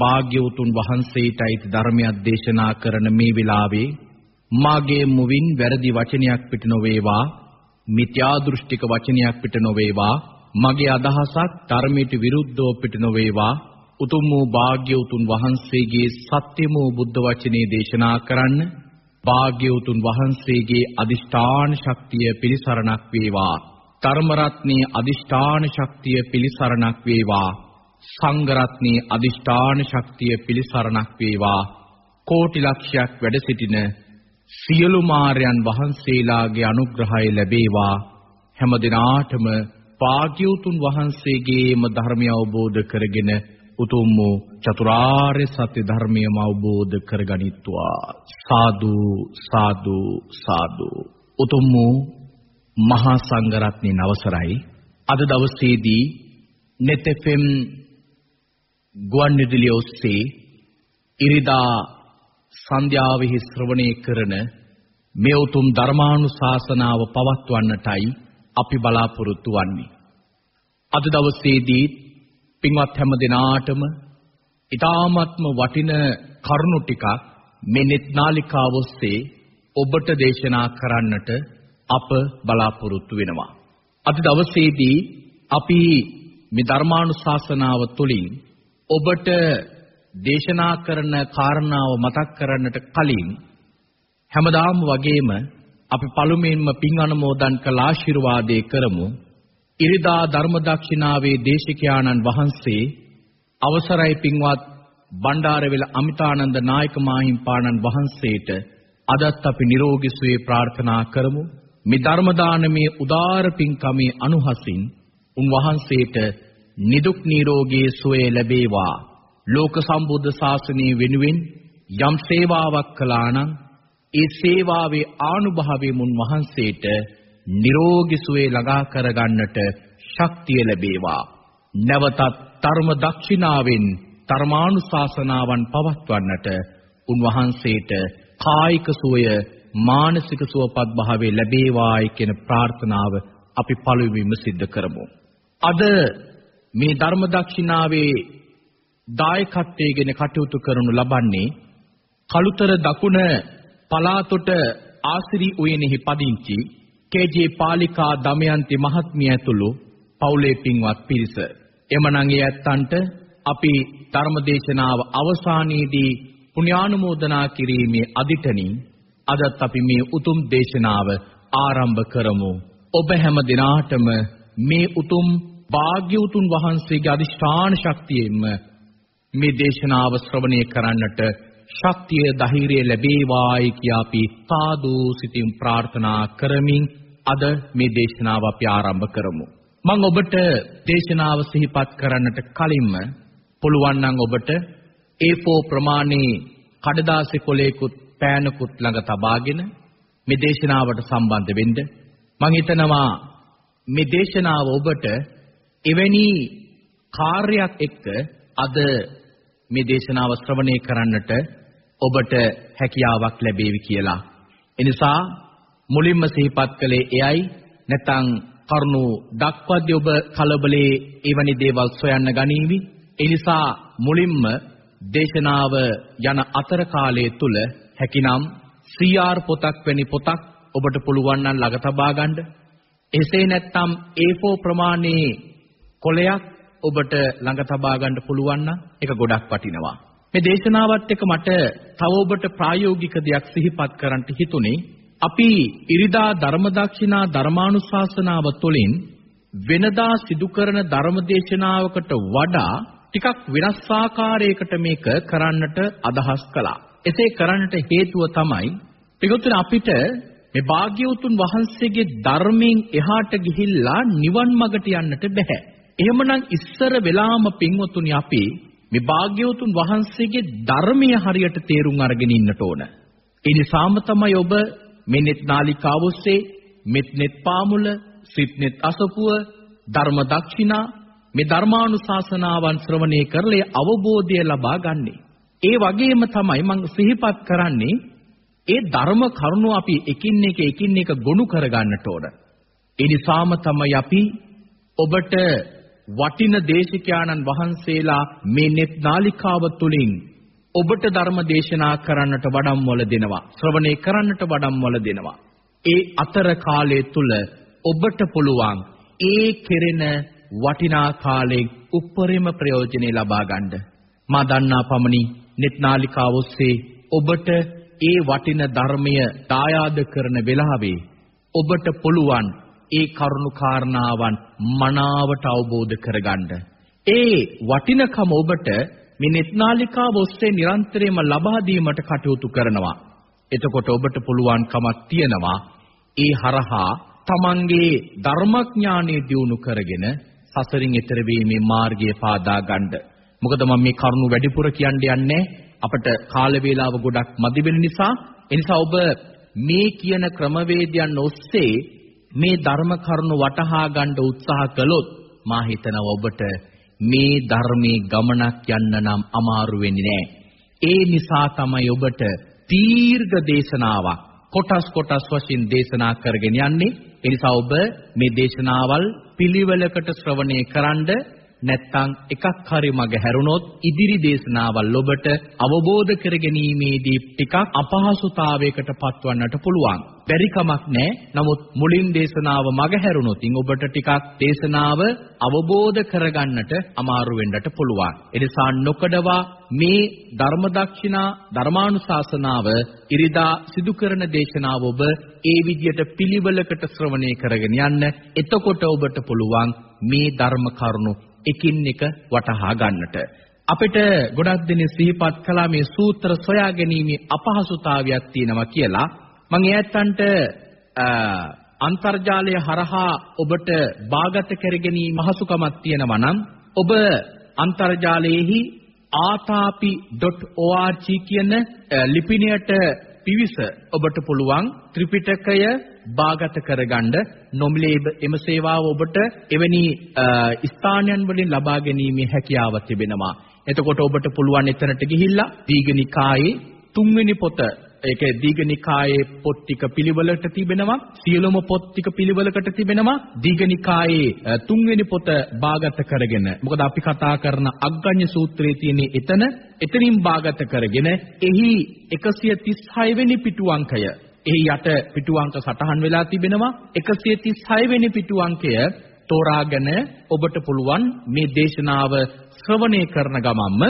භාග්‍යවතුන් වහන්සේටයි ධර්මයක් දේශනා කරන මේ වෙලාවේ මාගේ මුවින් වැරදි වචනයක් පිට නොවේවා මිත්‍යා දෘෂ්ටික වචනයක් පිට නොවේවා මගේ අදහසක් ධර්මයට විරුද්ධව පිට නොවේවා. උතුම් වූ භාග්‍යවතුන් වහන්සේගේ සත්‍යම වූ බුද්ධ වචනේ දේශනා කරන්න භාග්‍යවතුන් වහන්සේගේ අදිෂ්ඨාන ශක්තිය පිළිසරණක් වේවා. ධර්ම රත්නයේ අදිෂ්ඨාන ශක්තිය පිළිසරණක් වේවා. සංඝ රත්නයේ අදිෂ්ඨාන ශක්තිය පිළිසරණක් වේවා. කෝටි ලක්ෂයක් වැඩ සිටින සියලු මාර්යන් වහන්සේලාගේ අනුග්‍රහය ලැබේවා. හැම දිනාටම භාග්‍යවතුන් වහන්සේගේම ධර්මය අවබෝධ කරගෙන උතුම් වූ චතුරාර්ය සත්‍ය ධර්මයම අවබෝධ කරගනිත්වා. සාදු සාදු සාදු. උතුම් වූ මහා සංඝරත්නයේ නවසරයි අද දවසේදී net fm ගුවන් විදුලිය ඔස්සේ ඉරිදා සන්ධ්‍යාවෙහි ශ්‍රවණය කරන මේ උතුම් ධර්මානුශාසනාව පවත්වන්නටයි අපි බලාපොරොත්තු වන්නේ. අද දවසේදී පින්වත් හැම දිනාටම ඊ타ත්ම වටින කරුණු ටිකක් මේ net නාලිකාව ඔස්සේ ඔබට දේශනා කරන්නට අප බලාපොරොත්තු වෙනවා. අද දවසේදී අපි මේ ධර්මානුශාසනාව තුළින් ඔබට දේශනා කරන කාරණාව මතක් කරන්නට කලින් හැමදාම වගේම අපි පළමුවෙන්ම පින් අනුමෝදන් කළ ආශිර්වාදේ කරමු. ඉරිදා ධර්ම දක්ෂිනාවේ දේශිකානන් වහන්සේ අවසරයි පින්වත් බණ්ඩාරවෙල අමිතානන්ද නායක මාහිම්පාණන් වහන්සේට අදත් අපි නිරෝගී සුවය ප්‍රාර්ථනා කරමු. මේ ධර්ම දානමේ උදාර පින්කමේ අනුහසින් උන්වහන්සේට නිදුක් නිරෝගී සුවය ලැබේවා. ලෝක සම්බුද්ධ ශාසනය වෙනුවෙන් යම් සේවාවක් කළා නම් ඒ සේවාවේ ආනුභාවයෙන් මුන් වහන්සේට නිරෝගී සුවය ළඟා කරගන්නට ශක්තිය ලැබේවා. නැවතත් ධර්ම දක්ෂිනාවෙන් ධර්මානුශාසනාවන් පවත්වන්නට උන්වහන්සේට කායික සුවය මානසික සුවපත් භාවය ලැබේවායි කියන ප්‍රාර්ථනාව අපි පළමුවෙන්ම සිද්ධ කරමු. අද මේ ධර්ම දක්ෂිනාවේ දායකත්වයෙන් කටයුතු කරනු ලබන්නේ කළුතර දකුණ පලාතොට ආසිරි උයනෙහි පදිංචි කේ.ජේ. පාලිකා දමයන්ති මහත්මිය ඇතුළු පවුලේ පින්වත් පිරිස. එමනම් ඒ ඇත්තන්ට අපි ධර්මදේශනාව අවසානයේදී පුණ්‍යානුමෝදනා කිරීමේ අදිටනින් අදත් අපි මේ උතුම් දේශනාව ආරම්භ කරමු. ඔබ හැම දිනාටම මේ උතුම් භාග්‍යවතුන් වහන්සේගේ අදිෂ්ඨාන ශක්තියෙන්ම මේ දේශනාව ශ්‍රවණය කරන්නට ශක්තිය ධෛර්යය ලැබේවායි කියා අපි සාදු සිතින් ප්‍රාර්ථනා කරමින් අද මේ දේශනාව අපි ආරම්භ කරමු. මම ඔබට දේශනාව සිහිපත් කරන්නට කලින්ම පුළුවන් නම් ඔබට A4 ප්‍රමාණයේ කඩදාසි කොලයකුත් පෑනකුත් ළඟ තබාගෙන මේ දේශනාවට සම්බන්ධ වෙන්න මම හිතනවා මේ දේශනාව ඔබට එවැනි කාර්යයක් එක්ක අද මේ දේශනාව ශ්‍රවණය කරන්නට ඔබට හැකියාවක් ලැබේවි කියලා. එනිසා මුලින්ම සිහිපත් කළේ එයයි නැත්නම් කරුණු දක්වද්දී ඔබ කලබලේ එවැනි දේවල් සොයන්න ගනීවි. ඒ නිසා මුලින්ම දේශනාව යන අතර කාලය තුල හැකිනම් CR පොතක් වැනි පොතක් ඔබට පුළුවන් නම් ළඟ තබා ගන්න. එසේ නැත්නම් A4 ප්‍රමාණයේ කොලයක් ඔබට ළඟ තබා ගන්න පුළුවන් නම් ඒක ගොඩක් වටිනවා. මේ දේශනාවත් එක්ක මට තව ඔබට ප්‍රායෝගික දෙයක් සිහිපත් කරන්න හිතුනේ. අපි ඉරිදා ධර්මදක්ෂිනා ධර්මානුශාසනාව තුළින් වෙනදා සිදු කරන ධර්මදේශනාවකට වඩා ටිකක් වෙනස් ආකාරයකට මේක කරන්නට අදහස් කළා. එසේ කරන්නට හේතුව තමයි පිටුතුන අපිට මේ භාග්‍යවතුන් වහන්සේගේ ධර්මයෙන් එහාට ගිහිල්ලා නිවන් මඟට යන්නට බෑ. එහෙමනම් ඉස්සර වෙලාම පින්වතුනි අපි මේ භාග්‍යවතුන් වහන්සේගේ ධර්මය හරියට තේරුම් අරගෙන ඉන්නට ඕන. ඒ නිසාම තමයි ඔබ මේ net නාලිකාව ඔස්සේ මෙත් net පාමුල, සිත් net අසපුව, ධර්ම දක්ෂිනා මේ ධර්මානුශාසනාවන් ශ්‍රවණය කරලා අවබෝධය ලබා ගන්නේ. ඒ වගේම තමයි මම සිහිපත් කරන්නේ ඒ ධර්ම කරුණු අපි එකින් එක එකින් එක ගොනු කරගන්නට ඕන. ඒ නිසාම තමයි අපි ඔබට වටින දේශිකානන් වහන්සේලා මේ net නාලිකාව තුලින් ඔබට ධර්ම දේශනා කරන්නට වඩම්වල දෙනවා. ශ්‍රවණය කරන්නට වඩම්වල දෙනවා. ඒ අතර කාලය තුල ඔබට පුළුවන් ඒ කෙරෙන වටිනා කාලයෙන් උප්පරිම ප්‍රයෝජනෙ ලබා ගන්න. මා දන්නා පමණි net නාලිකාව ඔස්සේ ඔබට ඒ වටින ධර්මය දායාද කරන වෙලාවේ ඔබට පුළුවන් ඒ කරුණු කාරණාවන් මනාවට අවබෝධ කරගන්න. ඒ වටිනකම ඔබට මේ netනාලිකාව ඔස්සේ නිරන්තරයෙන්ම ලබා දීමට කටයුතු කරනවා. එතකොට ඔබට පුළුවන්කමක් තියෙනවා ඒ හරහා තමන්ගේ ධර්මඥානෙ දියුණු කරගෙන සසරින් එතර වීමේ මාර්ගය පාදා ගන්න. මොකද මම මේ කරුණු වැඩිපුර කියන්න යන්නේ අපට කාල වේලාව ගොඩක් මදි වෙන නිසා එනිසා ඔබ මේ කියන ක්‍රමවේදයන් ඔස්සේ මේ ධර්ම කරුණු වටහා ගන්න උත්සාහ කළොත් මා හිතනවා ඔබට මේ ධර්මයේ ගමනක් යන්න නම් අමාරු වෙන්නේ නැහැ. ඒ නිසා තමයි ඔබට දීර්ඝ දේශනාවක් කොටස් කොටස් වශයෙන් දේශනා කරගෙන යන්නේ. ඒ නිසා ඔබ මේ දේශනාවල් පිළිවෙලකට ශ්‍රවණය කරන්ඩ නැත්තම් එකක් හරි මග හැරුණොත් ඉදිරි දේශනාවල් ඔබට අවබෝධ කර ගැනීමේදී ටිකක් අපහසුතාවයකට පත්වන්නට පුළුවන්. බැරි කමක් නැහැ. නමුත් මුලින් දේශනාව මග හැරුණොත් ඔබට ටිකක් දේශනාව අවබෝධ කරගන්නට අමාරු වෙන්නට පුළුවන්. එනිසා නොකඩවා මේ ධර්ම දක්ෂිනා ධර්මානුශාසනාව ඉරිදා සිදු කරන දේශනාව ඔබ ඒ විදියට පිළිවෙලකට ශ්‍රවණය කරගෙන යන්න. එතකොට ඔබට පුළුවන් මේ ධර්ම කරුණු එකින් එක වටහා ගන්නට. අපිට ගොඩක් දෙනෙ සිහිපත් කළා මේ සූත්‍ර සොයා ගැනීමේ අපහසුතාවයක් තියෙනවා කියලා. මම ඈත්තන්ට අන්තර්ජාලය හරහා ඔබට බාගත කරගැනීම පහසුකමක් තියෙනවා නම් ඔබ අන්තර්ජාලයේහි ආතාපි.org කියන ලිපිණයට පිවිස ඔබට පුළුවන් ත්‍රිපිටකය බාගත කරගන්න නොමිලේ එම සේවාව ඔබට එවැනි ස්ථානයන් වලින් ලබා ගැනීමේ හැකියාව තිබෙනවා. එතකොට ඔබට පුළුවන් එතනට ගිහිල්ලා දීඝනිකායේ තුන්වෙනි පොත ඒක දීඝනිකායේ පොත් ටික පිළිවෙලට තිබෙනවා සියලුම පොත් ටික පිළිවෙලකට තිබෙනවා දීඝනිකායේ තුන්වෙනි පොත බාගත කරගෙන මොකද අපි කතා කරන අග්ගඤ්ඤ සූත්‍රයේ තියෙන එතන එතනින් බාගත කරගෙන එහි 136 වෙනි පිටු අංකය එහි යට පිටු අංක සටහන් වෙලා තිබෙනවා. 136 වෙනි පිටු අංකය තෝරාගෙන ඔබට පුළුවන් මේ දේශනාව ශ්‍රවණය කරන ගමන්ම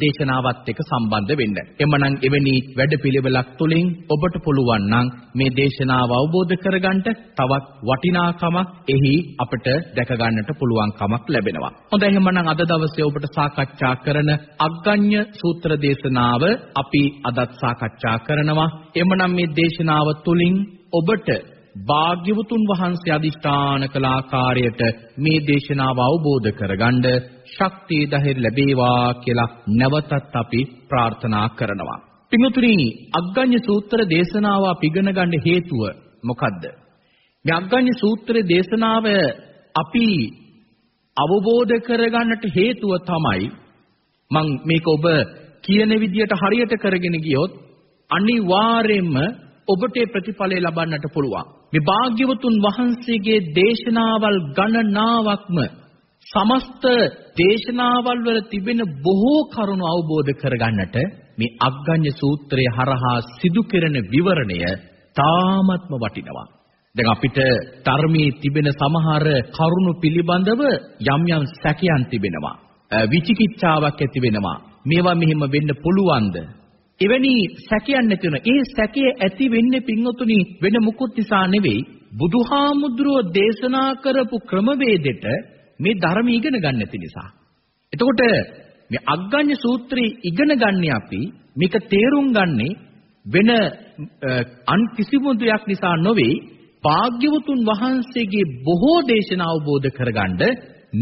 දේශනාවත් එක්ක සම්බන්ධ වෙන්න. එමනම් එවැනි වැඩපිළිවෙලක් තුලින් ඔබට පුළුවන් නම් මේ දේශනාව අවබෝධ කරගන්න තවත් වටිනාකමක් එහි අපිට දැක ගන්නට පුළුවන්කමක් ලැබෙනවා. හොඳයි එහෙනම් අද දවසේ ඔබට සාකච්ඡා කරන අග්ගඤ්ඤ සූත්‍ර දේශනාව අපි අදත් සාකච්ඡා කරනවා. එමනම් මේ දේශනාව තුලින් ඔබට භාග්‍යවතුන් වහන්සේ අදිෂ්ඨාන කළ ආකාරයට මේ දේශනාව අවබෝධ කරගන්න ශක්තිය ධෛර්ය ලැබේවා කියලා නැවතත් අපි ප්‍රාර්ථනා කරනවා. පින්තුනි අග්ගඤ්ඤ සූත්‍ර දේශනාව අපි ඉගෙන ගන්න හේතුව මොකද්ද? මේ අග්ගඤ්ඤ සූත්‍ර දේශනාව අපි අවබෝධ කරගන්නට හේතුව තමයි මම මේක ඔබ කියන විදියට හරියට කරගෙන ගියොත් අනිවාර්යයෙන්ම ඔබට ප්‍රතිඵලය ලබන්නට පුළුවන්. මේ භාග්‍යවතුන් වහන්සේගේ දේශනාවල් ගණනාවක්ම සමස්ත දේශනාවල් වල තිබෙන බොහෝ කරුණු අවබෝධ කරගන්නට මේ අග්ගඤ්ඤ සූත්‍රය හරහා සිදු කෙරෙන විවරණය තාමත්ම වටිනවා. දැන් අපිට ධර්මයේ තිබෙන සමහර කරුණු පිළිබඳව යම් යම් සැකයන් තිබෙනවා. විචිකිච්ඡාවක් ඇති වෙනවා. මේවා මෙහෙම වෙන්න පුළුවන්ද? එවැනි සැකයක් නැති වෙන. ඒ සැකය ඇති වෙන්නේ පින්වතුනි වෙන මුකුත් නිසා නෙවෙයි. බුදුහාමුදුරුව දේශනා කරපු ක්‍රමවේදෙට මේ ධර්ම ඉගෙන ගන්න නැති නිසා. එතකොට මේ අග්ගඤ්ඤ සූත්‍රය ඉගෙන ගන්නේ අපි මේක තේරුම් ගන්නේ වෙන අන් කිසිම දෙයක් නිසා නොවේ භාග්‍යවතුන් වහන්සේගේ බොහෝ දේශනා අවබෝධ කරගන්න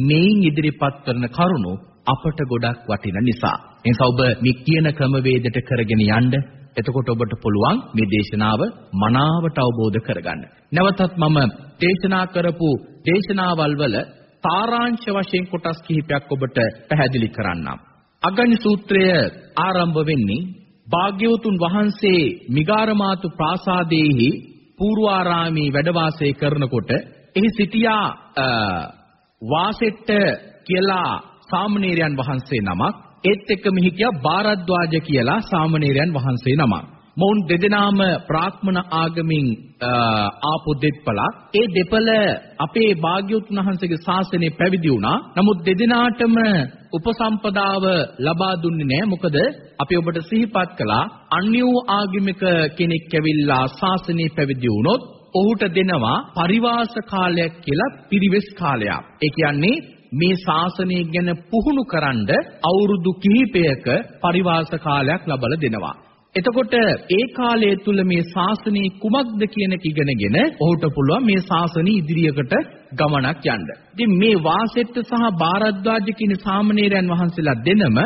මේන් ඉදිරිපත් කරන කරුණු අපට ගොඩක් වටින නිසා. එනිසා ඔබ මේ කියන ක්‍රමවේදයට කරගෙන යන්න එතකොට ඔබට පුළුවන් මේ දේශනාව මනාවට අවබෝධ කරගන්න. නැවතත් මම දේශනා කරපු දේශනාවල් වල සාරාංශ වශයෙන් කොටස් කිහිපයක් ඔබට පැහැදිලි කරන්නම්. අග්ගඤ්ඤ සූත්‍රය ආරම්භ වෙන්නේ භාග්‍යවතුන් වහන්සේ මිගාරමාතු ප්‍රාසාදයේහි පූර්වාරාමී වැඩ වාසය කරනකොට එහි සිටියා වාසෙට්ට කියලා සාමණේරයන් වහන්සේ නමක් ඒත් එක්කම හිටියා බාරද්වාජ කියලා සාමණේරයන් වහන්සේ නමක් මොවුන් දෙදෙනාම ප්‍රාක්‍මන ආගමින් ආපු දෙප්පලක්. ඒ දෙපළ අපේ භාග්‍යවතුන් වහන්සේගේ ශාසනය පැවිදි වුණා. නමුත් දෙදෙනාටම උපසම්පදාව ලබා දුන්නේ නැහැ. මොකද අපි ඔබට සිහිපත් කළා අන්‍ය වූ ආගමික කෙනෙක් ඇවිල්ලා ශාසනය පැවිදි වුණොත් ඔහුට දෙනවා පරිවාස කාලයක් කියලා පිරිවෙස් කාලයක්. ඒ කියන්නේ මේ ශාසනය ගැන පුහුණු කරන්ඩ අවුරුදු කිහිපයක පරිවාස කාලයක් ලබලා දෙනවා. එතකොට ඒ කාලය තුල මේ ශාසනය කුමක්ද කියන එක ඉගෙනගෙන ඔහුට පුළුවන් මේ ශාසනය ඉදිරියකට ගමනක් යන්න. ඉතින් මේ වාසෙට්ට සහ බාරද්වාජ කියන සාමණේරයන් වහන්සේලා දෙනම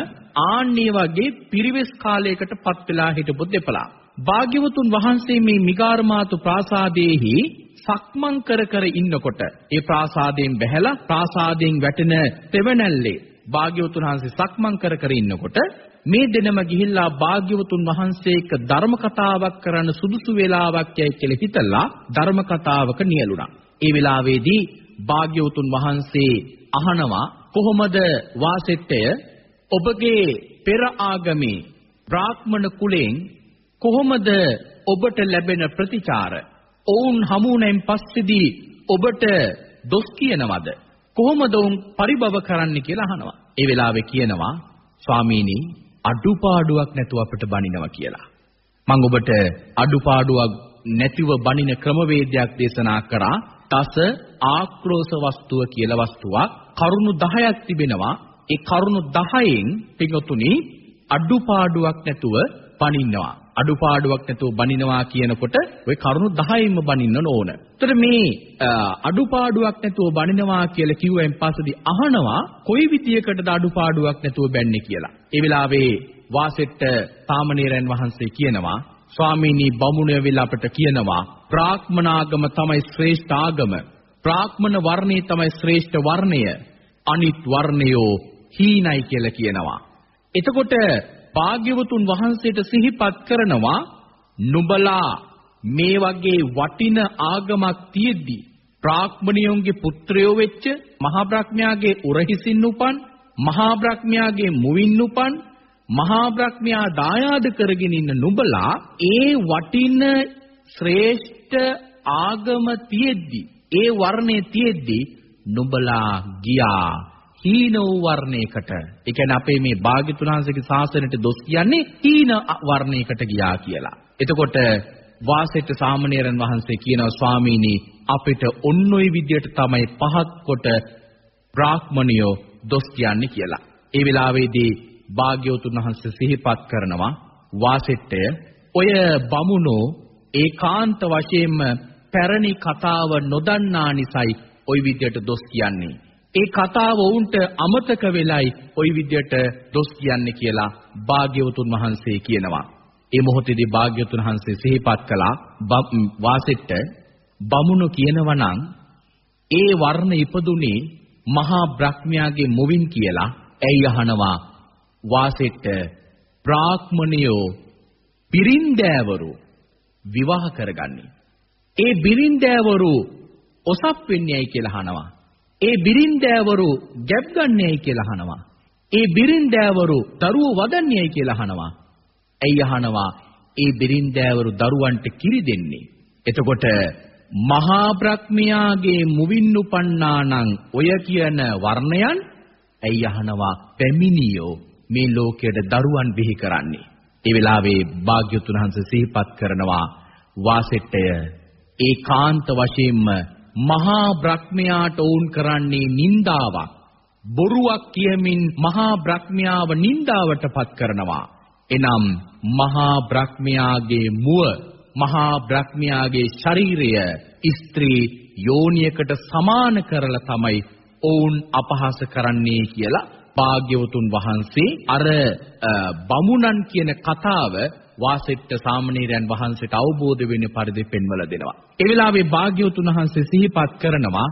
ආන්නේ වගේ පිරිවෙස් කාලයකට පත් වෙලා හිටපු දෙපළා. භාග්‍යවතුන් වහන්සේ මේ මිගාරමාතු ප්‍රාසාදයේහි සක්මන් කර කර ඉන්නකොට ඒ ප්‍රාසාදයෙන් බැහැලා ප්‍රාසාදයෙන් වැටෙන තෙවණැල්ලේ භාග්‍යවතුන් වහන්සේ සක්මන් කර කර ඉන්නකොට මේ දෙනම ගිහිල්ලා භාග්‍යවතුන් වහන්සේ එක්ක ධර්ම කතාවක් කරන්න සුදුසු වේලාවක් යයි කියලා හිතලා ධර්ම කතාවක නියලුණා. ඒ වෙලාවේදී භාග්‍යවතුන් වහන්සේ අහනවා කොහොමද වාසෙට්ටය ඔබගේ පෙර ආගමේ බ්‍රාහ්මණ කුලෙන් කොහොමද ඔබට ලැබෙන ප්‍රතිචාර? ඔවුන් හමුුණෙන් පස්සේදී ඔබට දොස් කියනවද? කොහොමද ඔවුන් පරිභව කරන්න කියලා අහනවා. ඒ වෙලාවේ කියනවා ස්වාමීනි අඩුපාඩුවක් නැතුව අපිට බනිනවා කියලා. මම ඔබට අඩුපාඩුවක් නැතිව බනින ක්‍රමවේදයක් දේශනා කරා. තස ආක්‍රෝෂ වස්තුව කියලා වස්තුවක් කරුණු 10ක් තිබෙනවා. ඒ කරුණු 10න් පිටුතුනි අඩුපාඩුවක් නැතුව බනිනවා. අඩුපාඩුවක් නැතුව බනිනවා කියනකොට ওই කරුණු 10න්ම බනින්න ඕන. ඒතර මේ අඩුපාඩුවක් නැතුව බනිනවා කියලා කිව්වෙන් පස්සේදී අහනවා කොයි විදියකටද අඩුපාඩුවක් නැතුව බැන්නේ කියලා. ඒ වෙලාවේ වාසෙට්ට සාමණේරයන් වහන්සේ කියනවා ස්වාමීනි බමුණය වෙලා අපට කියනවා බ්‍රාහ්මනාගම තමයි ශ්‍රේෂ්ඨ ආගම. බ්‍රාහ්මණ වර්ණය තමයි ශ්‍රේෂ්ඨ වර්ණය. අනිත් වර්ණයෝ හීනයි කියලා කියනවා. එතකොට භාග්‍යවතුන් වහන්සේට සිහිපත් කරනවා නුඹලා මේ වගේ වටින ආගමක් තියෙද්දි ප්‍රාඥණියෝන්ගේ පුත්‍රයෝ වෙච්ච මහා බ්‍රහ්මයාගේ උරහිසින් උපන් මහා බ්‍රහ්මයාගේ මුවින් උපන් මහා බ්‍රහ්මයා දායාද කරගෙන ඉන්න නුඹලා ඒ වටින ශ්‍රේෂ්ඨ ආගම තියෙද්දි ඒ වර්ණේ තියෙද්දි නුඹලා ගියා. හීන වූ වර්ණයකට ඒ කියන්නේ අපේ මේ භාග්‍යතුන් වහන්සේගේ ශාසනයට දොස් කියන්නේ හීන වර්ණයකට ගියා කියලා. එතකොට වාසෙට සාමණේරයන් වහන්සේ කියනවා ස්වාමීනි අපිට ඔන්නෝයි විදියට තමයි පහත් කොට බ්‍රාහ්මණියෝ දොස් කියන්නේ කියලා. ඒ වෙලාවේදී භාග්‍යවතුන් වහන්සේ සිහිපත් කරනවා වාසෙට්ටය ඔය බමුණෝ ඒකාන්ත වශයෙන්ම පැරණි කතාව නොදන්නා නිසායි ওই විදියට දොස් කියන්නේ. ඒ කතාව වුන්ට අමතක වෙලයි ওই විදියට දොස් කියන්නේ කියලා භාග්‍යවතුන් වහන්සේ කියනවා. ඒ මොහොතේදී භාග්‍යවතුන් වහන්සේ සිහිපත් කළා වාසෙට්ට බමුණු කියනවා නම් ඒ වර්ණ ඉපදුනේ මහා බ්‍රහ්මයාගේ මුවින් කියලා ඇයි අහනවා වාසෙට්ට බ්‍රාහ්මණයෝ පිරින්දෑවරු විවාහ කරගන්නේ. ඒ බිරින්දෑවරු ඔසප් වෙන්නේයි කියලා අහනවා. ඒ බිරින්දෑවරු ගැබ් ගන්නේයි කියලා අහනවා. ඒ බිරින්දෑවරු දරුවෝ වදන්නේයි කියලා අහනවා. ඇයි අහනවා? ඒ බිරින්දෑවරු දරුවන්ට කිරි දෙන්නේ. එතකොට මහා බ්‍රහ්මයාගේ මුවින් උපන්නානම් ඔය කියන වර්ණයන් ඇයි අහනවා පැමිණියෝ මේ ලෝකයට දරුවන් බිහි කරන්නේ. ඒ වෙලාවේ භාග්‍යතුන් වහන්සේ සිහිපත් කරනවා වාසෙට්ටය ඒකාන්ත වශයෙන්ම මහා බ්‍රහ්මයාට වුන් කරන්නේ නින්දාවක්. බොරුවක් කියමින් මහා බ්‍රහ්මයාව නින්දාවටපත් කරනවා. එනම් මහා බ්‍රහ්මයාගේ මුව මහා බ්‍රහ්මයාගේ ශරීරය ස්ත්‍රී යෝනියකට සමාන කරලා තමයි ඔවුන් අපහාස කරන්නේ කියලා භාග්‍යවතුන් වහන්සේ අර බමුණන් කියන කතාව වාසෙට්ට සාමණේරයන් වහන්සේට අවබෝධ වෙන පරිදි පෙන්වලා දෙනවා. ඒ වෙලාවේ භාග්‍යවතුන් වහන්සේ සිහිපත් කරනවා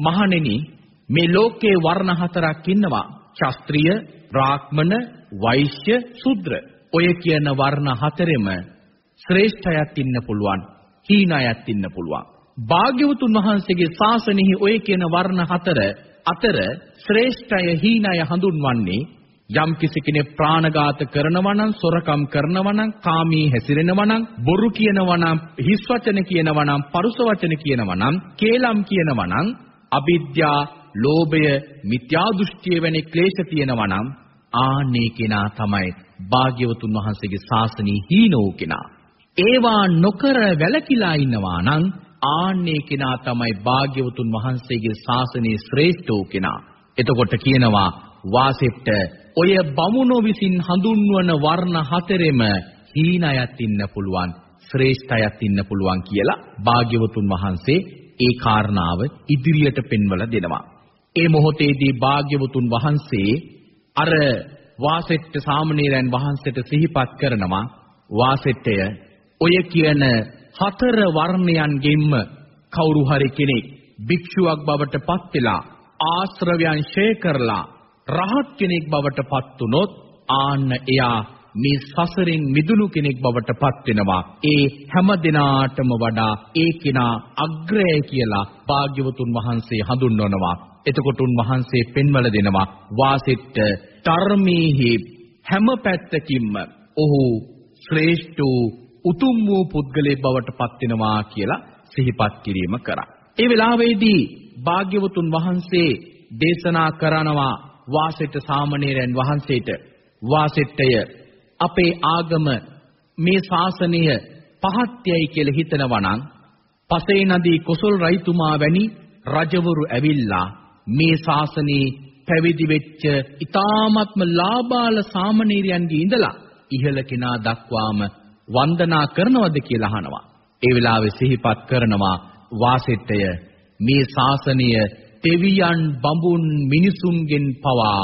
මහණෙනි මේ ලෝකේ වර්ණ හතරක් ඉන්නවා. ශාස්ත්‍රීය, බ්‍රාහ්මණ, වෛශ්‍ය, ශුද්‍ර. ඔය කියන වර්ණ හතරෙම ශ්‍රේෂ්ඨයත් ඉන්න පුළුවන්, හීනයත් ඉන්න පුළුවන්. භාග්‍යවතුන් වහන්සේගේ ශාසනයෙහි ඔය කියන වර්ණ හතර අතර ශ්‍රේෂ්ඨය හීනය හඳුන්වන්නේ යම් කිසි කෙනෙක් ප්‍රාණඝාත කරනවා නම් සොරකම් කරනවා නම් කාමී හැසිරෙනවා නම් බොරු කියනවා නම් හිස් වචන කියනවා නම් පරුස වචන කියනවා නම් කේලම් කියනවා නම් අවිද්‍යා ලෝභය මිත්‍යා දෘෂ්ටිය වැනි ක්ලේශ තියෙනවා නම් ආන්නේ කෙනා තමයි භාග්‍යවතුන් වහන්සේගේ ශාසනී හීනෝ කෙනා ඒවා නොකර වැළකීලා ඉන්නවා නම් ආන්නේ කෙනා තමයි භාග්‍යවතුන් වහන්සේගේ ශාසනයේ ශ්‍රේෂ්ඨ කෙනා. එතකොට කියනවා වාසෙට්ට ඔය බමුණෝ විසින් හඳුන්වන වර්ණ හතරෙම හීනයත් ඉන්න පුළුවන් ශ්‍රේෂ්ඨයත් ඉන්න පුළුවන් කියලා භාග්‍යවතුන් වහන්සේ ඒ කාරණාව ඉදිරියට පෙන්වලා දෙනවා. ඒ මොහොතේදී භාග්‍යවතුන් වහන්සේ අර වාසෙට්ට සාමණේරයන් වහන්සේට සිහිපත් කරනවා වාසෙට්ටය ඔය කියන හතර වර්ණයන්ගෙන්ම කවුරු හරි කෙනෙක් භික්ෂුවක් බවට පත් වෙලා ආශ්‍රවයන් ෂේ කරලා රහත් කෙනෙක් බවට පත් වුනොත් ආන්න එයා මේ සසරින් මිදුණු කෙනෙක් බවට පත් වෙනවා. ඒ හැම දිනාටම වඩා ඒ කෙනා අග්‍රය කියලා භාග්‍යවතුන් වහන්සේ හඳුන්වනවා. එතකොට උන්වහන්සේ පෙන්වල දෙනවා වාසිට ධර්මීහි හැම පැත්තකින්ම ඔහු ශ්‍රේෂ්ඨ උතුම් වූ පුද්ගලයෙක් බවට පත් වෙනවා කියලා සිහිපත් කිරීම කරා. ඒ වෙලාවේදී භාග්‍යවතුන් වහන්සේ දේශනා කරනවා වාසෙට සාමණේරයන් වහන්සේට වාසෙට්ටය අපේ ආගම මේ ශාසනය පහත්යයි කියලා හිතනවා නම් පසේ නදී කොසල් රයිතුමා වැනි රජවරු ඇවිල්ලා මේ ශාසනයේ පැවිදි වෙච්ච ඊ타ත්ම ලාබාල සාමණේරයන්ගේ ඉඳලා ඉහළ කෙනා දක්වාම වන්දනා කරනවද කියලා අහනවා. ඒ වෙලාවේ සිහිපත් කරනවා වාසෙට්ටය මේ ශාසනය දෙවියන් බඹුන් මිනිසුන්ගෙන් පවා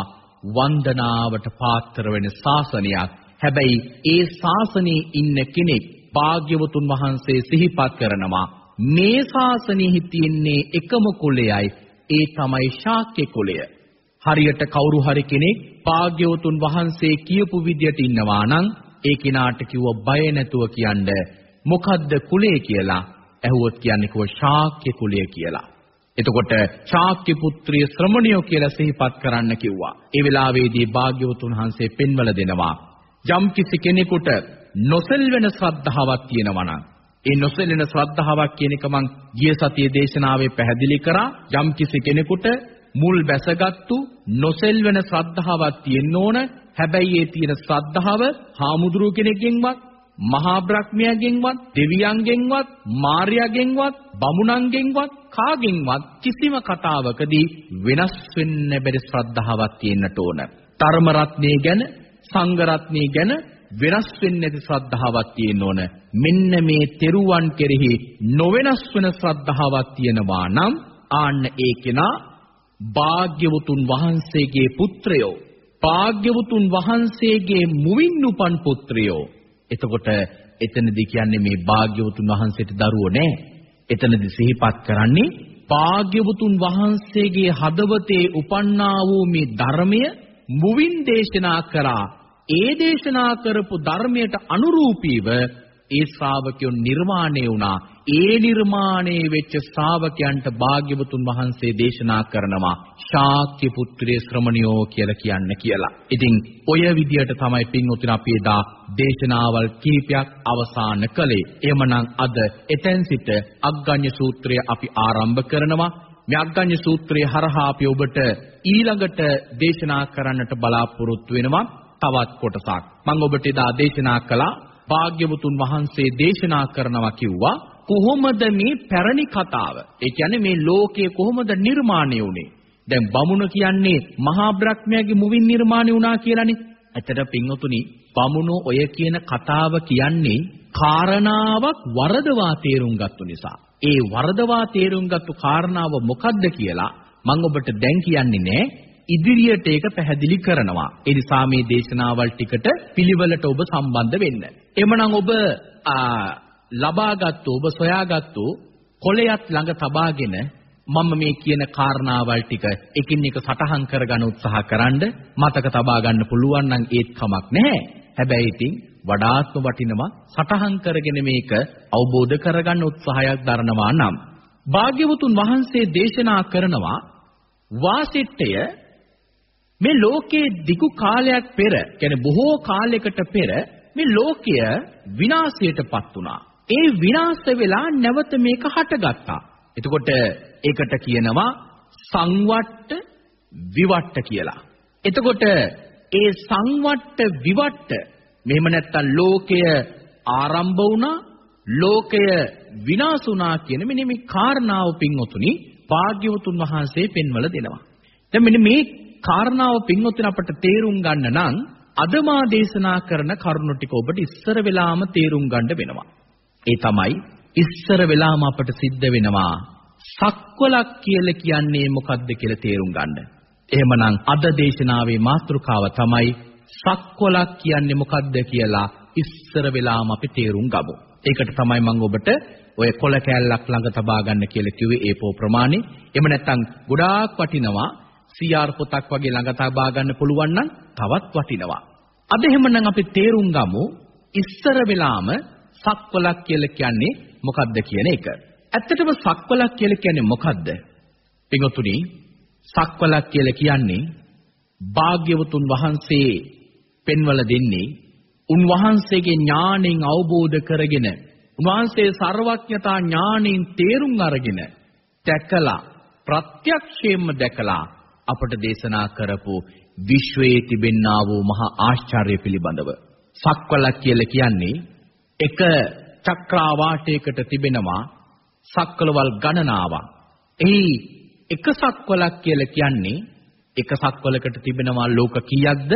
වන්දනාවට පාත්‍ර වෙන ශාසනයක්. හැබැයි ඒ ශාසනයේ ඉන්න කෙනෙක් භාග්‍යවතුන් වහන්සේ සිහිපත් කරනවා මේ ශාසනයෙහි තියෙන්නේ එකම කුලයයි ඒ තමයි ශාක්‍ය කුලය. හරියට කවුරු හරි කෙනෙක් භාග්‍යවතුන් වහන්සේ කියපු විදියට ඉන්නවා නම් ඒ කෙනාට කිව්ව බය නැතුව කියන්න මොකද්ද කුලය කියලා ඇහුවොත් කියන්නේ කෝ ශාක්‍ය කුලය කියලා. එතකොට ශාක්‍ය පුත්‍රිය ශ්‍රමණියෝ කියලා සිහිපත් කරන්න කිව්වා. ඒ වෙලාවේදී භාග්‍යවතුන් වහන්සේ පෙන්වල දෙනවා. යම් කිසි කෙනෙකුට නොසෙල්වෙන ශ්‍රද්ධාවක් තියෙනවා නම් ඒ නොසෙල්වෙන ශ්‍රද්ධාවක් කියන එක මං ගිය සතියේ දේශනාවේ පැහැදිලි කරා. යම් කිසි කෙනෙකුට මුල් බැසගත්තු නොසෙල්වෙන ශ්‍රද්ධාවක් තියෙන්න ඕන. හැබැයි ඒ තියෙන ශ්‍රද්ධාව හාමුදුරුව කෙනෙක්ගෙන්වත් මහා බ්‍රහ්මයාගෙන්වත් දෙවියන්ගෙන්වත් මාර්යාගෙන්වත් බමුණන්ගෙන්වත් කාගෙන්වත් කිසිම කතාවකදී වෙනස් වෙන්න බැරි ශ්‍රද්ධාවක් තියෙන්නට ඕන. ධර්ම රත්නයේ ගැන සංඝ රත්නයේ ගැන වෙනස් වෙන්නේ නැති ශ්‍රද්ධාවක් තියෙන්න ඕන. මෙන්න මේ තෙරුවන් කෙරෙහි නොවෙනස් වෙන ශ්‍රද්ධාවක් තියෙනවා නම් ආන්න ඒ කෙනා භාග්‍යවතුන් වහන්සේගේ පුත්‍රයෝ භාග්‍යවතුන් වහන්සේගේ මුවින් උපන් පුත්‍රයෝ එතකොට එතනදී කියන්නේ මේ භාග්‍යවතුන් වහන්සේට දරුවෝ නෑ එතනදී සිහිපත් කරන්නේ භාග්‍යවතුන් වහන්සේගේ හදවතේ උපන්නා වූ මේ ධර්මය මුවින් දේශනා කරා ඒ දේශනා කරපු ධර්මයට අනුරූපීව ඒ ශ්‍රාවකයෝ නිර්මාණය වුණා. ඒ නිර්මාණය වෙච්ච ශ්‍රාවකයන්ට භාග්‍යවතුන් වහන්සේ දේශනා කරනවා ශාක්‍ය පුත්‍රයේ ශ්‍රමණියෝ කියලා කියන්න කියලා. ඉතින් ඔය විදියට තමයි පින්වතුනි අපි එදා දේශනාවල් කීපයක් අවසන් කළේ. එhmenan අද එතෙන් සිට අග්ගඤ්ඤ සූත්‍රය අපි ආරම්භ කරනවා. මේ අග්ගඤ්ඤ සූත්‍රය හරහා අපි ඔබට ඊළඟට දේශනා කරන්නට බලාපොරොත්තු වෙනවා තවත් කොටසක්. මම ඔබට එදා දේශනා කළා භාග්‍යවතුන් වහන්සේ දේශනා කරනවා කිව්වා කොහොමද මේ පැරණි කතාව? ඒ කියන්නේ මේ ලෝකය කොහොමද නිර්මාණය වුනේ? දැන් බමුණ කියන්නේ මහා බ්‍රහ්මයාගේ මුවින් නිර්මාණය වුණා කියලානේ. ඇත්තට පින්වතුනි බමුණු ඔය කියන කතාව කියන්නේ කාරණාවක් වරදවා තේරුම් ගත්තු නිසා. ඒ වරදවා තේරුම් ගත්තු කාරණාව මොකද්ද කියලා මම ඔබට දැන් කියන්නේ නෑ. ඉදිරියට ඒක පැහැදිලි කරනවා. ඒ නිසා මේ දේශනාවල් ටිකට පිළිවෙලට ඔබ සම්බන්ධ වෙන්න. එමනම් ඔබ ලබාගත්තු ඔබ සොයාගත්තු කොළයක් ළඟ තබාගෙන මම මේ කියන කාරණාවල් ටික එකින් එක සටහන් කරගන්න උත්සාහ කරන්ඩ මතක තබා ගන්න පුළුවන් නම් ඒත් කමක් නැහැ. හැබැයි ඉතින් වඩාත්ම වටිනවා සටහන් කරගෙන මේක අවබෝධ කරගන්න උත්සාහයක් දරනවා නම් භාග්‍යවතුන් වහන්සේ දේශනා කරනවා වාසිට්ඨය මේ ලෝකයේ දිගු කාලයක් පෙර කියන්නේ බොහෝ කාලයකට පෙර මේ ලෝකය විනාශයටපත් වුණා. ඒ විනාශ වෙලා නැවත මේක හටගත්තා. එතකොට ඒකට කියනවා සංවට්ට විවට්ට කියලා. එතකොට ඒ සංවට්ට විවට්ට මෙහෙම නැත්තම් ලෝකය ආරම්භ වුණා ලෝකය විනාශ වුණා කියන මෙන්න මේ කාරණාව පින්වතුනි භාග්‍යවතුන් වහන්සේ පෙන්වලා දෙනවා. දැන් මෙන්න මේ කාරණාව පින්වතුනි අපට තේරුම් ගන්න නම් අදමා දේශනා කරන කරුණු ටික ඔබට ඉස්සර වෙලාම තේරුම් ගන්න වෙනවා. ඒ තමයි ඉස්සර වෙලාම අපට සිද්ධ වෙනවා සක්වලක් කියලා කියන්නේ මොකද්ද කියලා තේරුම් ගන්න. එහෙමනම් අද දේශනාවේ මාතෘකාව තමයි සක්වලක් කියන්නේ මොකද්ද කියලා ඉස්සර වෙලාම අපි තේරුම් ගමු. ඒකට තමයි මම ඔබට ඔය කොල කෑල්ලක් ළඟ තබා ගන්න කියලා කිව්වේ ඒපෝ ප්‍රමාණය. එහෙම නැත්නම් ගොඩාක් වටිනවා CR පොතක් වගේ ළඟ තබා ගන්න පුළුවන් නම් තවත් වටිනවා. අද එහෙමනම් අපි තේරුම් ගමු ඉස්සර වෙලාම සක්වලක් කියලා කියන්නේ මොකද්ද කියන එක. ඇත්තටම සක්වලක් කියලා කියන්නේ මොකද්ද? පින්වතුනි සක්වලක් කියලා කියන්නේ භාග්‍යවතුන් වහන්සේ පෙන්වල දෙන්නේ උන්වහන්සේගේ ඥාණයෙන් අවබෝධ කරගෙන උන්වහන්සේ ਸਰවඥතා ඥාණයෙන් තේරුම් අරගෙන දැකලා ප්‍රත්‍යක්ෂයෙන්ම දැකලා අපට දේශනා කරපු විශ්වයේ තිබෙන්නා වූ මහා ආශ්චර්ය පිළිබඳව සක්වලක් කියලා කියන්නේ එක චක්‍රාවාටයකට තිබෙනවා සක්වලවල් ගණනාවක්. එහි එක සක්වලක් කියලා කියන්නේ එක සක්වලකට තිබෙනවා ලෝක කීයක්ද?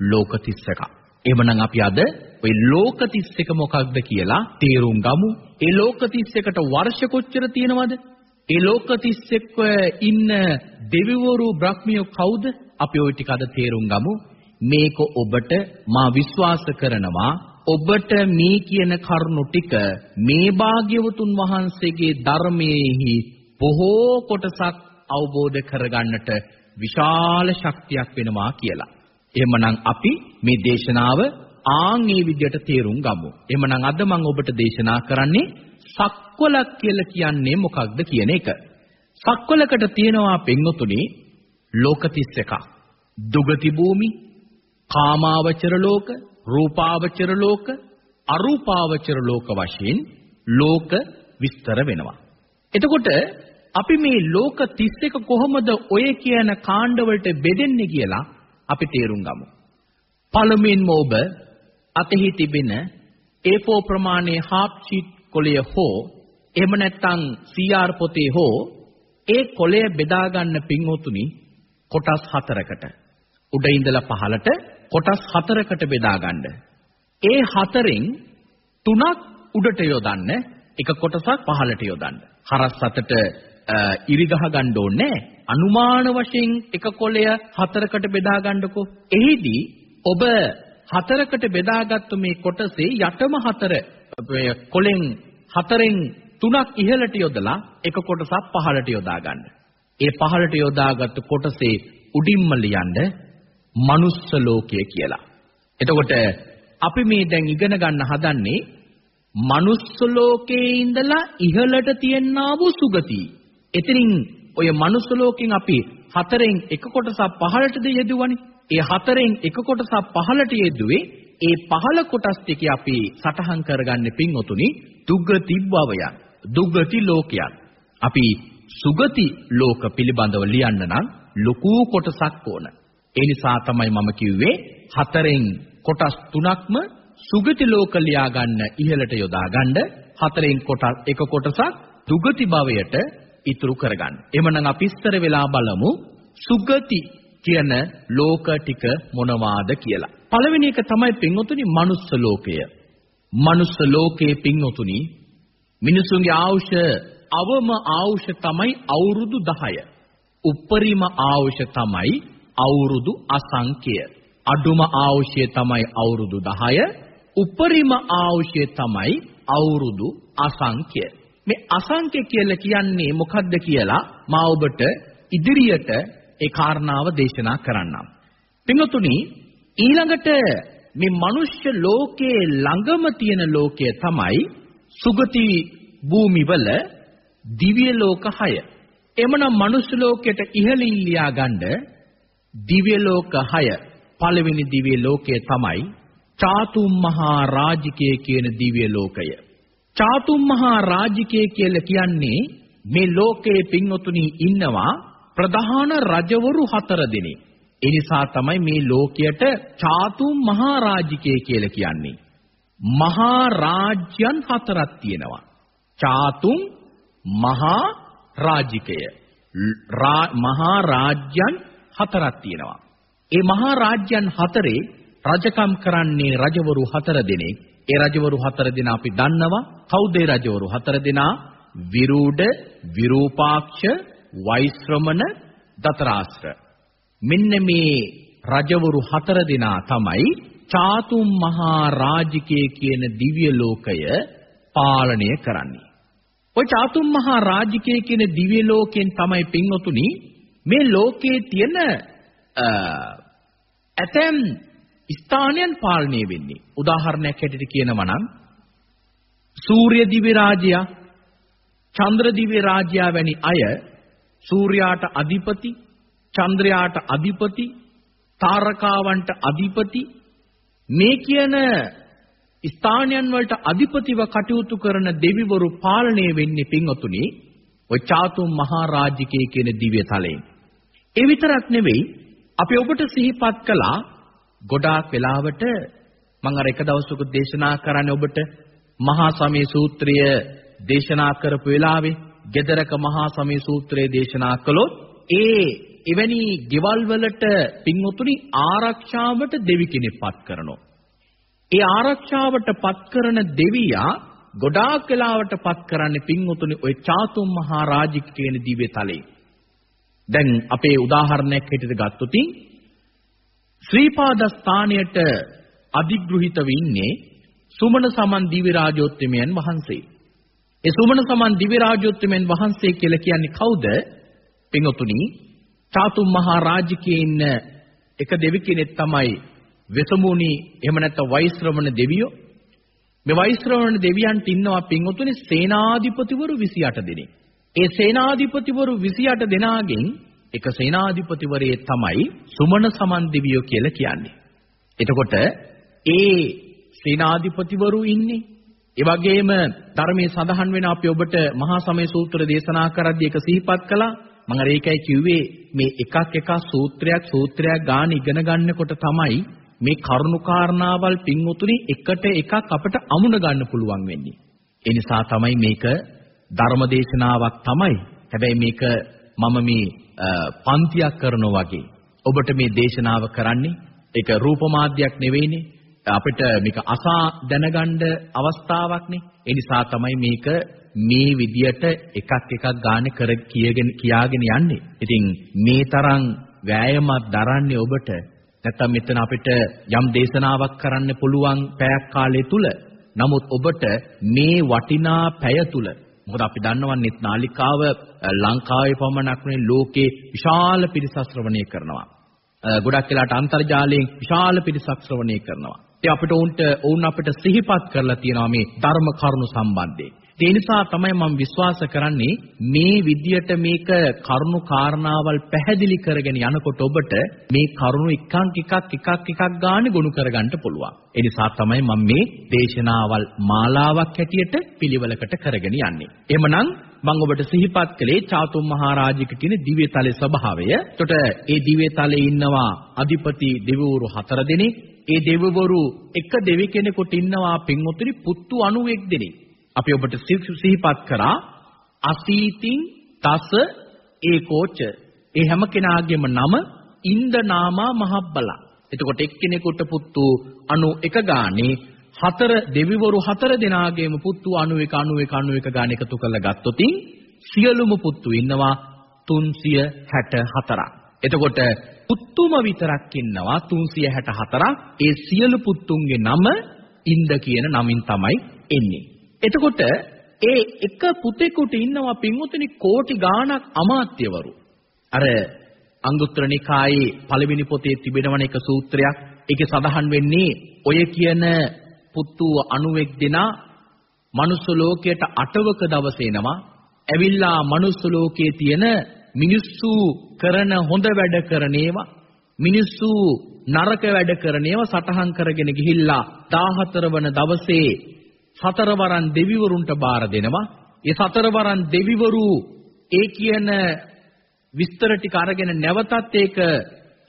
ලෝක 31ක්. එහෙමනම් අපි අද ওই ලෝක 31 මොකක්ද කියලා තේරුම් ගමු. ඒ ලෝක 31ට වර්ෂ කොච්චර තියෙනවද? ඒ ලෝක 31 ඉන්න දෙවිවරු බ්‍රහ්මියෝ කවුද? අපි ওই ටික අද තේරුම් ගමු. මේක ඔබට මා විශ්වාස කරනවා ඔබට මේ කියන කරුණු ටික මේ භාග්‍යවතුන් වහන්සේගේ ධර්මයේහි බොහෝ කොටසක් අවබෝධ කරගන්නට විශාල ශක්තියක් වෙනවා කියලා. එහෙමනම් අපි මේ දේශනාව ආන් මේ විදිහට තේරුම් ගමු. එහෙමනම් අද මම ඔබට දේශනා කරන්නේ සක්වලක් කියලා කියන්නේ මොකක්ද කියන එක. සක්වලකට තියෙනවා පෙන්වතුනි ලෝක 31ක්. දුගති භූමි, කාමාවචර ලෝක, රූපාවචර ලෝක, අරූපාවචර ලෝක වශයෙන් ලෝක විස්තර වෙනවා. එතකොට අපි මේ ලෝක 31 කොහොමද ඔය කියන කාණ්ඩවලට බෙදෙන්නේ කියලා අපි තේරුම් ගමු. පළමුවෙන්ම ඔබ අතෙහි තිබෙන A4 ප්‍රමාණයේ half sheet කොළය හෝ එහෙම නැත්නම් CR පොතේ හෝ ඒ කොළය බෙදා ගන්න පින්වතුනි කොටස් හතරකට උඩ ඉඳලා පහළට කොටස් හතරකට බෙදා ගන්න. ඒ හතරෙන් තුනක් උඩට යොදන්න එක කොටසක් පහළට යොදන්න. හරස් අතට ඉරි ගහ ගන්න ඕනේ අනුමාන වශයෙන් එක කොළය හතරකට බෙදා ගන්නකෝ. එහිදී ඔබ හතරකට බෙදාගත්තු මේ කොටසේ යටම හතර කොලෙන් හතරෙන් තුනක් ඉහළට යොදලා එක කොටසක් පහළට යොදා ගන්න. ඒ පහළට යොදාගත්තු කොටසේ උඩින්ම ලියන්න මනුස්ස ලෝකය කියලා. එතකොට අපි මේ දැන් ඉගෙන ගන්න හදන්නේ මනුස්ස ලෝකයේ ඉඳලා ඉහළට තියෙනා වූ සුගති. එතනින් ඔය මනුස්ස ලෝකෙන් අපි හතරෙන් එක කොටසක් පහළටද යෙදුවනේ. ඒ හතරෙන් එක කොටසක් පහළට යෙදුවේ ඒ පහළ කොටස් ටික අපි සටහන් කරගන්න පින්වතුනි දුගති භවයන්. දුගති ලෝකයන්. අපි සුගති ලෝක පිළිබඳව ලියන්න නම් ලොකු කොටසක් ඕන. ඒ නිසා තමයි මම කිව්වේ හතරෙන් කොටස් තුනක්ම සුගති ලෝක ලියා ගන්න ඉහළට යොදා ගන්න හතරෙන් කොටස් එක කොටසක් දුගති භවයට ඉතුරු කරගන්න. එhmenan අපි ඉස්තර වෙලා බලමු සුගති කියන ලෝක ටික මොනවාද කියලා. පළවෙනි එක තමයි පින්වතුනි මනුස්ස ලෝකය. මනුස්ස ලෝකයේ පින්වතුනි මිනිසුන්ගේ ආයුෂ අවම ආයුෂ තමයි අවුරුදු 10. උප්පරිම ආයුෂ තමයි අවුරුදු අසංඛ්‍ය. අඩුම ආයුෂය තමයි අවුරුදු 10. උප්පරිම ආයුෂය තමයි අවුරුදු අසංඛ්‍ය. මේ අසංඛ්‍ය කියලා කියන්නේ මොකද්ද කියලා මා ඔබට ඉදිරියට ඒ කාරණාව දේශනා කරන්නම්. පින්වතුනි ඊළඟට මේ මනුෂ්‍ය ලෝකයේ ළඟම තියෙන ලෝකය තමයි සුගති භූමිවල දිව්‍ය ලෝක 6. එමනම් මනුෂ්‍ය ලෝකයට ඉහළින් ලියා ගන්න දිව්‍ය ලෝක 6 පළවෙනි දිව්‍ය ලෝකය තමයි චාතුම් මහා රාජිකය කියන දිව්‍ය ලෝකය. චාතුම් මහා රාජිකය කියලා කියන්නේ මේ ලෝකයේ පින්වතුනි ඉන්නවා ප්‍රධාන රජවරු හතර දෙනෙක්. ඒ නිසා තමයි මේ ලෝකයට චාතුම් මහා රාජිකය කියලා කියන්නේ. මහා රාජ්‍යයන් හතරක් තියෙනවා. චාතුම් මහා රාජිකය. මහා රාජ්‍යයන් හතරක් තියෙනවා. ඒ මහා රාජ්‍යයන් හතරේ රජකම් කරන්නේ රජවරු හතර දෙනෙක්. ඒ රජවරු හතර දෙනා අපි දන්නවා. කවුද ඒ රජවරු හතර දෙනා? විරූඩ, විරූපාක්ෂ, වෛශ්‍රමණ, දතරාශ්‍ර. මෙන්න මේ රජවරු හතර දෙනා තමයි චාතුම් මහා රාජිකය කියන දිව්‍ය ලෝකය පාලනය කරන්නේ. ඔය චාතුම් මහා රාජිකය කියන දිව්‍ය ලෝකයෙන් තමයි පින්වතුනි මේ ලෝකයේ තියෙන ඇතැම් ස්ථානයන් පාලනය වෙන්නේ. උදාහරණයක් හැටියට කියනවා නම් සූර්ය දිව්‍ය රාජ්‍යය, චන්ද්‍ර දිව්‍ය රාජ්‍යය වැනි අය සූර්යාට අධිපති, චන්ද්‍රයාට අධිපති, තාරකාවන්ට අධිපති මේ කියන ස්ථානයන් වලට අධිපතිව කටයුතු කරන දෙවිවරු පාලනය වෙන්නේ පින්වතුනි ඔය චාතුම් මහා රාජිකය කියන දිව්‍ය තලයෙන්. ඒ විතරක් නෙවෙයි අපි ඔබට සිහිපත් කළා ගොඩාක් වෙලාවට මම අර එක දවසක දේශනා කරන්නේ ඔබට මහා සමය සූත්‍රය දේශනා කරපු වෙලාවේ gedaraka මහා සමය සූත්‍රය දේශනා කළොත් ඒ එවැනි ගෙවල් වලට පින්වතුනි ආරක්ෂාවට දෙවි කෙනෙක් පත් කරනවා. ඒ ආරක්ෂාවට පත් කරන දෙවියා ගොඩාක් වෙලාවට පත් කරන්නේ පින්වතුනි ওই චාතුම් මහා රාජික කියන දිව්‍ය තලයේ. දැන් අපේ උදාහරණයක් හැටියට ගත්තොත් ශ්‍රීපාද ස්ථානයට අධිග්‍රහිතව ඉන්නේ සුමන සමන් දිව්‍ය රාජෝත්තමයන් වහන්සේ. ඒ සුමන සමන් දිව්‍ය රාජෝත්තමයන් වහන්සේ කියලා කියන්නේ කවුද? පින්වතුනි චාතුම් මහා රාජිකයේ ඉන්න එක දෙවි කෙනෙක් තමයි වෙසමුණි එහෙම නැත්නම් වෛශ්‍රවණ දෙවියෝ මේ වෛශ්‍රවණ දෙවියන්ට ඉන්නවා පින්වතුනි සේනාධිපතිවරු 28 දෙනෙක්. ඒ සේනාධිපතිවරු 28 දෙනාගෙන් එක සේනාධිපතිවරයෙක් තමයි සුමන සමන් දෙවියෝ කියලා කියන්නේ. එතකොට ඒ සේනාධිපතිවරු ඉන්නේ ඒ වගේම ධර්මයේ සඳහන් වෙන අපි ඔබට මහා සමය සූත්‍ර දේශනා කරද්දී ඒක සිහිපත් කළා. මම අර ඒකයි කිව්වේ මේ එකක් එකක් සූත්‍රයක් සූත්‍රයක් ගාන ඉගෙන ගන්නකොට තමයි මේ කරුණු කාරණාවල් පින්වතුනි එකට එකක් අපිට අමුණ ගන්න පුළුවන් වෙන්නේ. ඒ නිසා තමයි මේක ධර්මදේශනාවක් තමයි. හැබැයි මේක මම මේ පන්තියක් කරනවා වගේ ඔබට මේ දේශනාව කරන්නේ ඒක රූප මාධ්‍යයක් නෙවෙයිනේ. අපිට මේක අසා දැනගන්න අවස්ථාවක්නේ. ඒ නිසා තමයි මේක මේ විදියට එකක් එකක් ගානේ කර කියගෙන කියාගෙන යන්නේ. ඉතින් මේ තරම් වෑයමක් දරන්නේ ඔබට නැත්තම් මෙතන අපිට යම් දේශනාවක් කරන්න පුළුවන් පැයක් කාලය තුල නමුත් ඔබට මේ වටිනා පැය තුල මොකද අපි දන්නවන්නේ නාලිකාව ලංකාවේ පමණක් නෙවෙයි ලෝකේ විශාල පිරිසක් ශ්‍රවණය කරනවා. ගොඩක් වෙලාට අන්තර්ජාලයෙන් විශාල පිරිසක් ශ්‍රවණය කරනවා. ඒ අපිට උන්ට වුන් අපිට සිහිපත් කරලා තියෙනවා මේ ධර්ම කරුණු සම්බන්ධයෙන්. ඒ නිසා තමයි මම විශ්වාස කරන්නේ මේ විදියට මේක කරුණු කාරණාවල් පැහැදිලි කරගෙන යනකොට ඔබට මේ කරුණු එකක් එකක් එකක් එකක් ගානේ ගොනු කරගන්න පුළුවන්. ඒ නිසා තමයි මම මේ දේශනාවල් මාලාවක් හැටියට පිළිවෙලකට කරගෙන යන්නේ. එහෙමනම් මම ඔබට සිහිපත් කළේ චාතුම් මහරජික කියන දිව්‍යතලයේ ස්වභාවය. එතකොට ඒ දිව්‍යතලයේ ඉන්නවා අධිපති දෙවිවරු හතර දෙනෙක්. ඒ දෙවිවරු එක දෙවි කෙනෙකුට ඉන්නවා පින්වතුනි පුත්තු 91 දෙනෙක්. අපි ඔබට සිහිපත් කරා අසීතින් තස ඒකෝච. ඒ හැම කෙනාගේම නම ඉන්දනාමා මහබ්බලා. එතකොට එක්කෙනෙකුට පුත්තු 91 ගානේ හතර දෙවිවරු හතර දෙනාගේම පුත්තු 91 91 91 ගාන එකතු කරලා ගත්තොතින් සියලුම පුත්තු ඉන්නවා 364ක්. එතකොට පුත්තුම විතරක් ඉන්නවා 364ක්. ඒ සියලු පුත්තුන්ගේ නම ඉන්ද කියන නමින් තමයි එන්නේ. එතකොට ඒ එක පුතෙකුට ඉන්නවා පින්වතුනි කෝටි ගාණක් අමාත්‍යවරු. අර අංගුත්තර නිකායේ පළවෙනි පොතේ තිබෙනවන එක සූත්‍රයක්. ඒකේ සඳහන් වෙන්නේ ඔය කියන පුත්තු 91 දෙනා මනුස්ස ලෝකයට අටවක දවසේ එනවා. ඇවිල්ලා මනුස්ස ලෝකයේ තියෙන මිනිස්සු කරන හොඳ වැඩ කරන ඒවා මිනිස්සු නරක වැඩ කරන ඒවා සටහන් කරගෙන ගිහිල්ලා 14 වන දවසේ සතරවරන් දෙවිවරුන්ට බාර දෙනවා. ඒ සතරවරන් දෙවිවරු ඒ කියන විස්තර ටික අරගෙන නැවතත් ඒක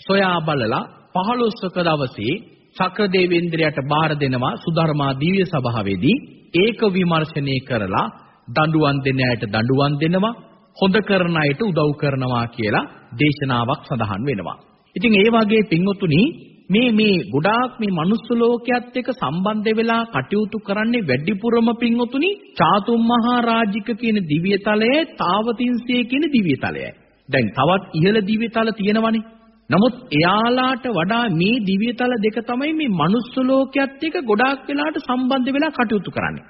සොයා බලලා 15ක දවසේ චක්‍ර දේවේන්ද්‍රයාට බාර දෙනවා සුධර්මා දිව්‍ය සභාවේදී ඒක විමර්ශනය කරලා දඬුවම් දෙන අයට දඬුවම් දෙනවා හොඳ කරන අයට උදව් කරනවා කියලා දේශනාවක් සඳහන් වෙනවා. ඉතින් ඒ වගේ පින්වතුනි මේ මේ ගොඩාක් මේ මනුස්ස ලෝකයක් එක්ක සම්බන්ධ වෙලා කටයුතු කරන්නේ වැඩිපුරම පින්වතුනි චාතුම් මහා රාජික කියන දිව්‍යතලයේ තාවතින්සිය කියන දිව්‍යතලයයි. දැන් තවත් ඉහළ දිව්‍යතල තියෙනවනේ. නමුත් එයාලාට වඩා මේ දිව්‍යතල දෙක තමයි මේ මනුස්ස ලෝකයක් එක්ක ගොඩාක් වෙලාට සම්බන්ධ වෙලා කටයුතු කරන්නේ.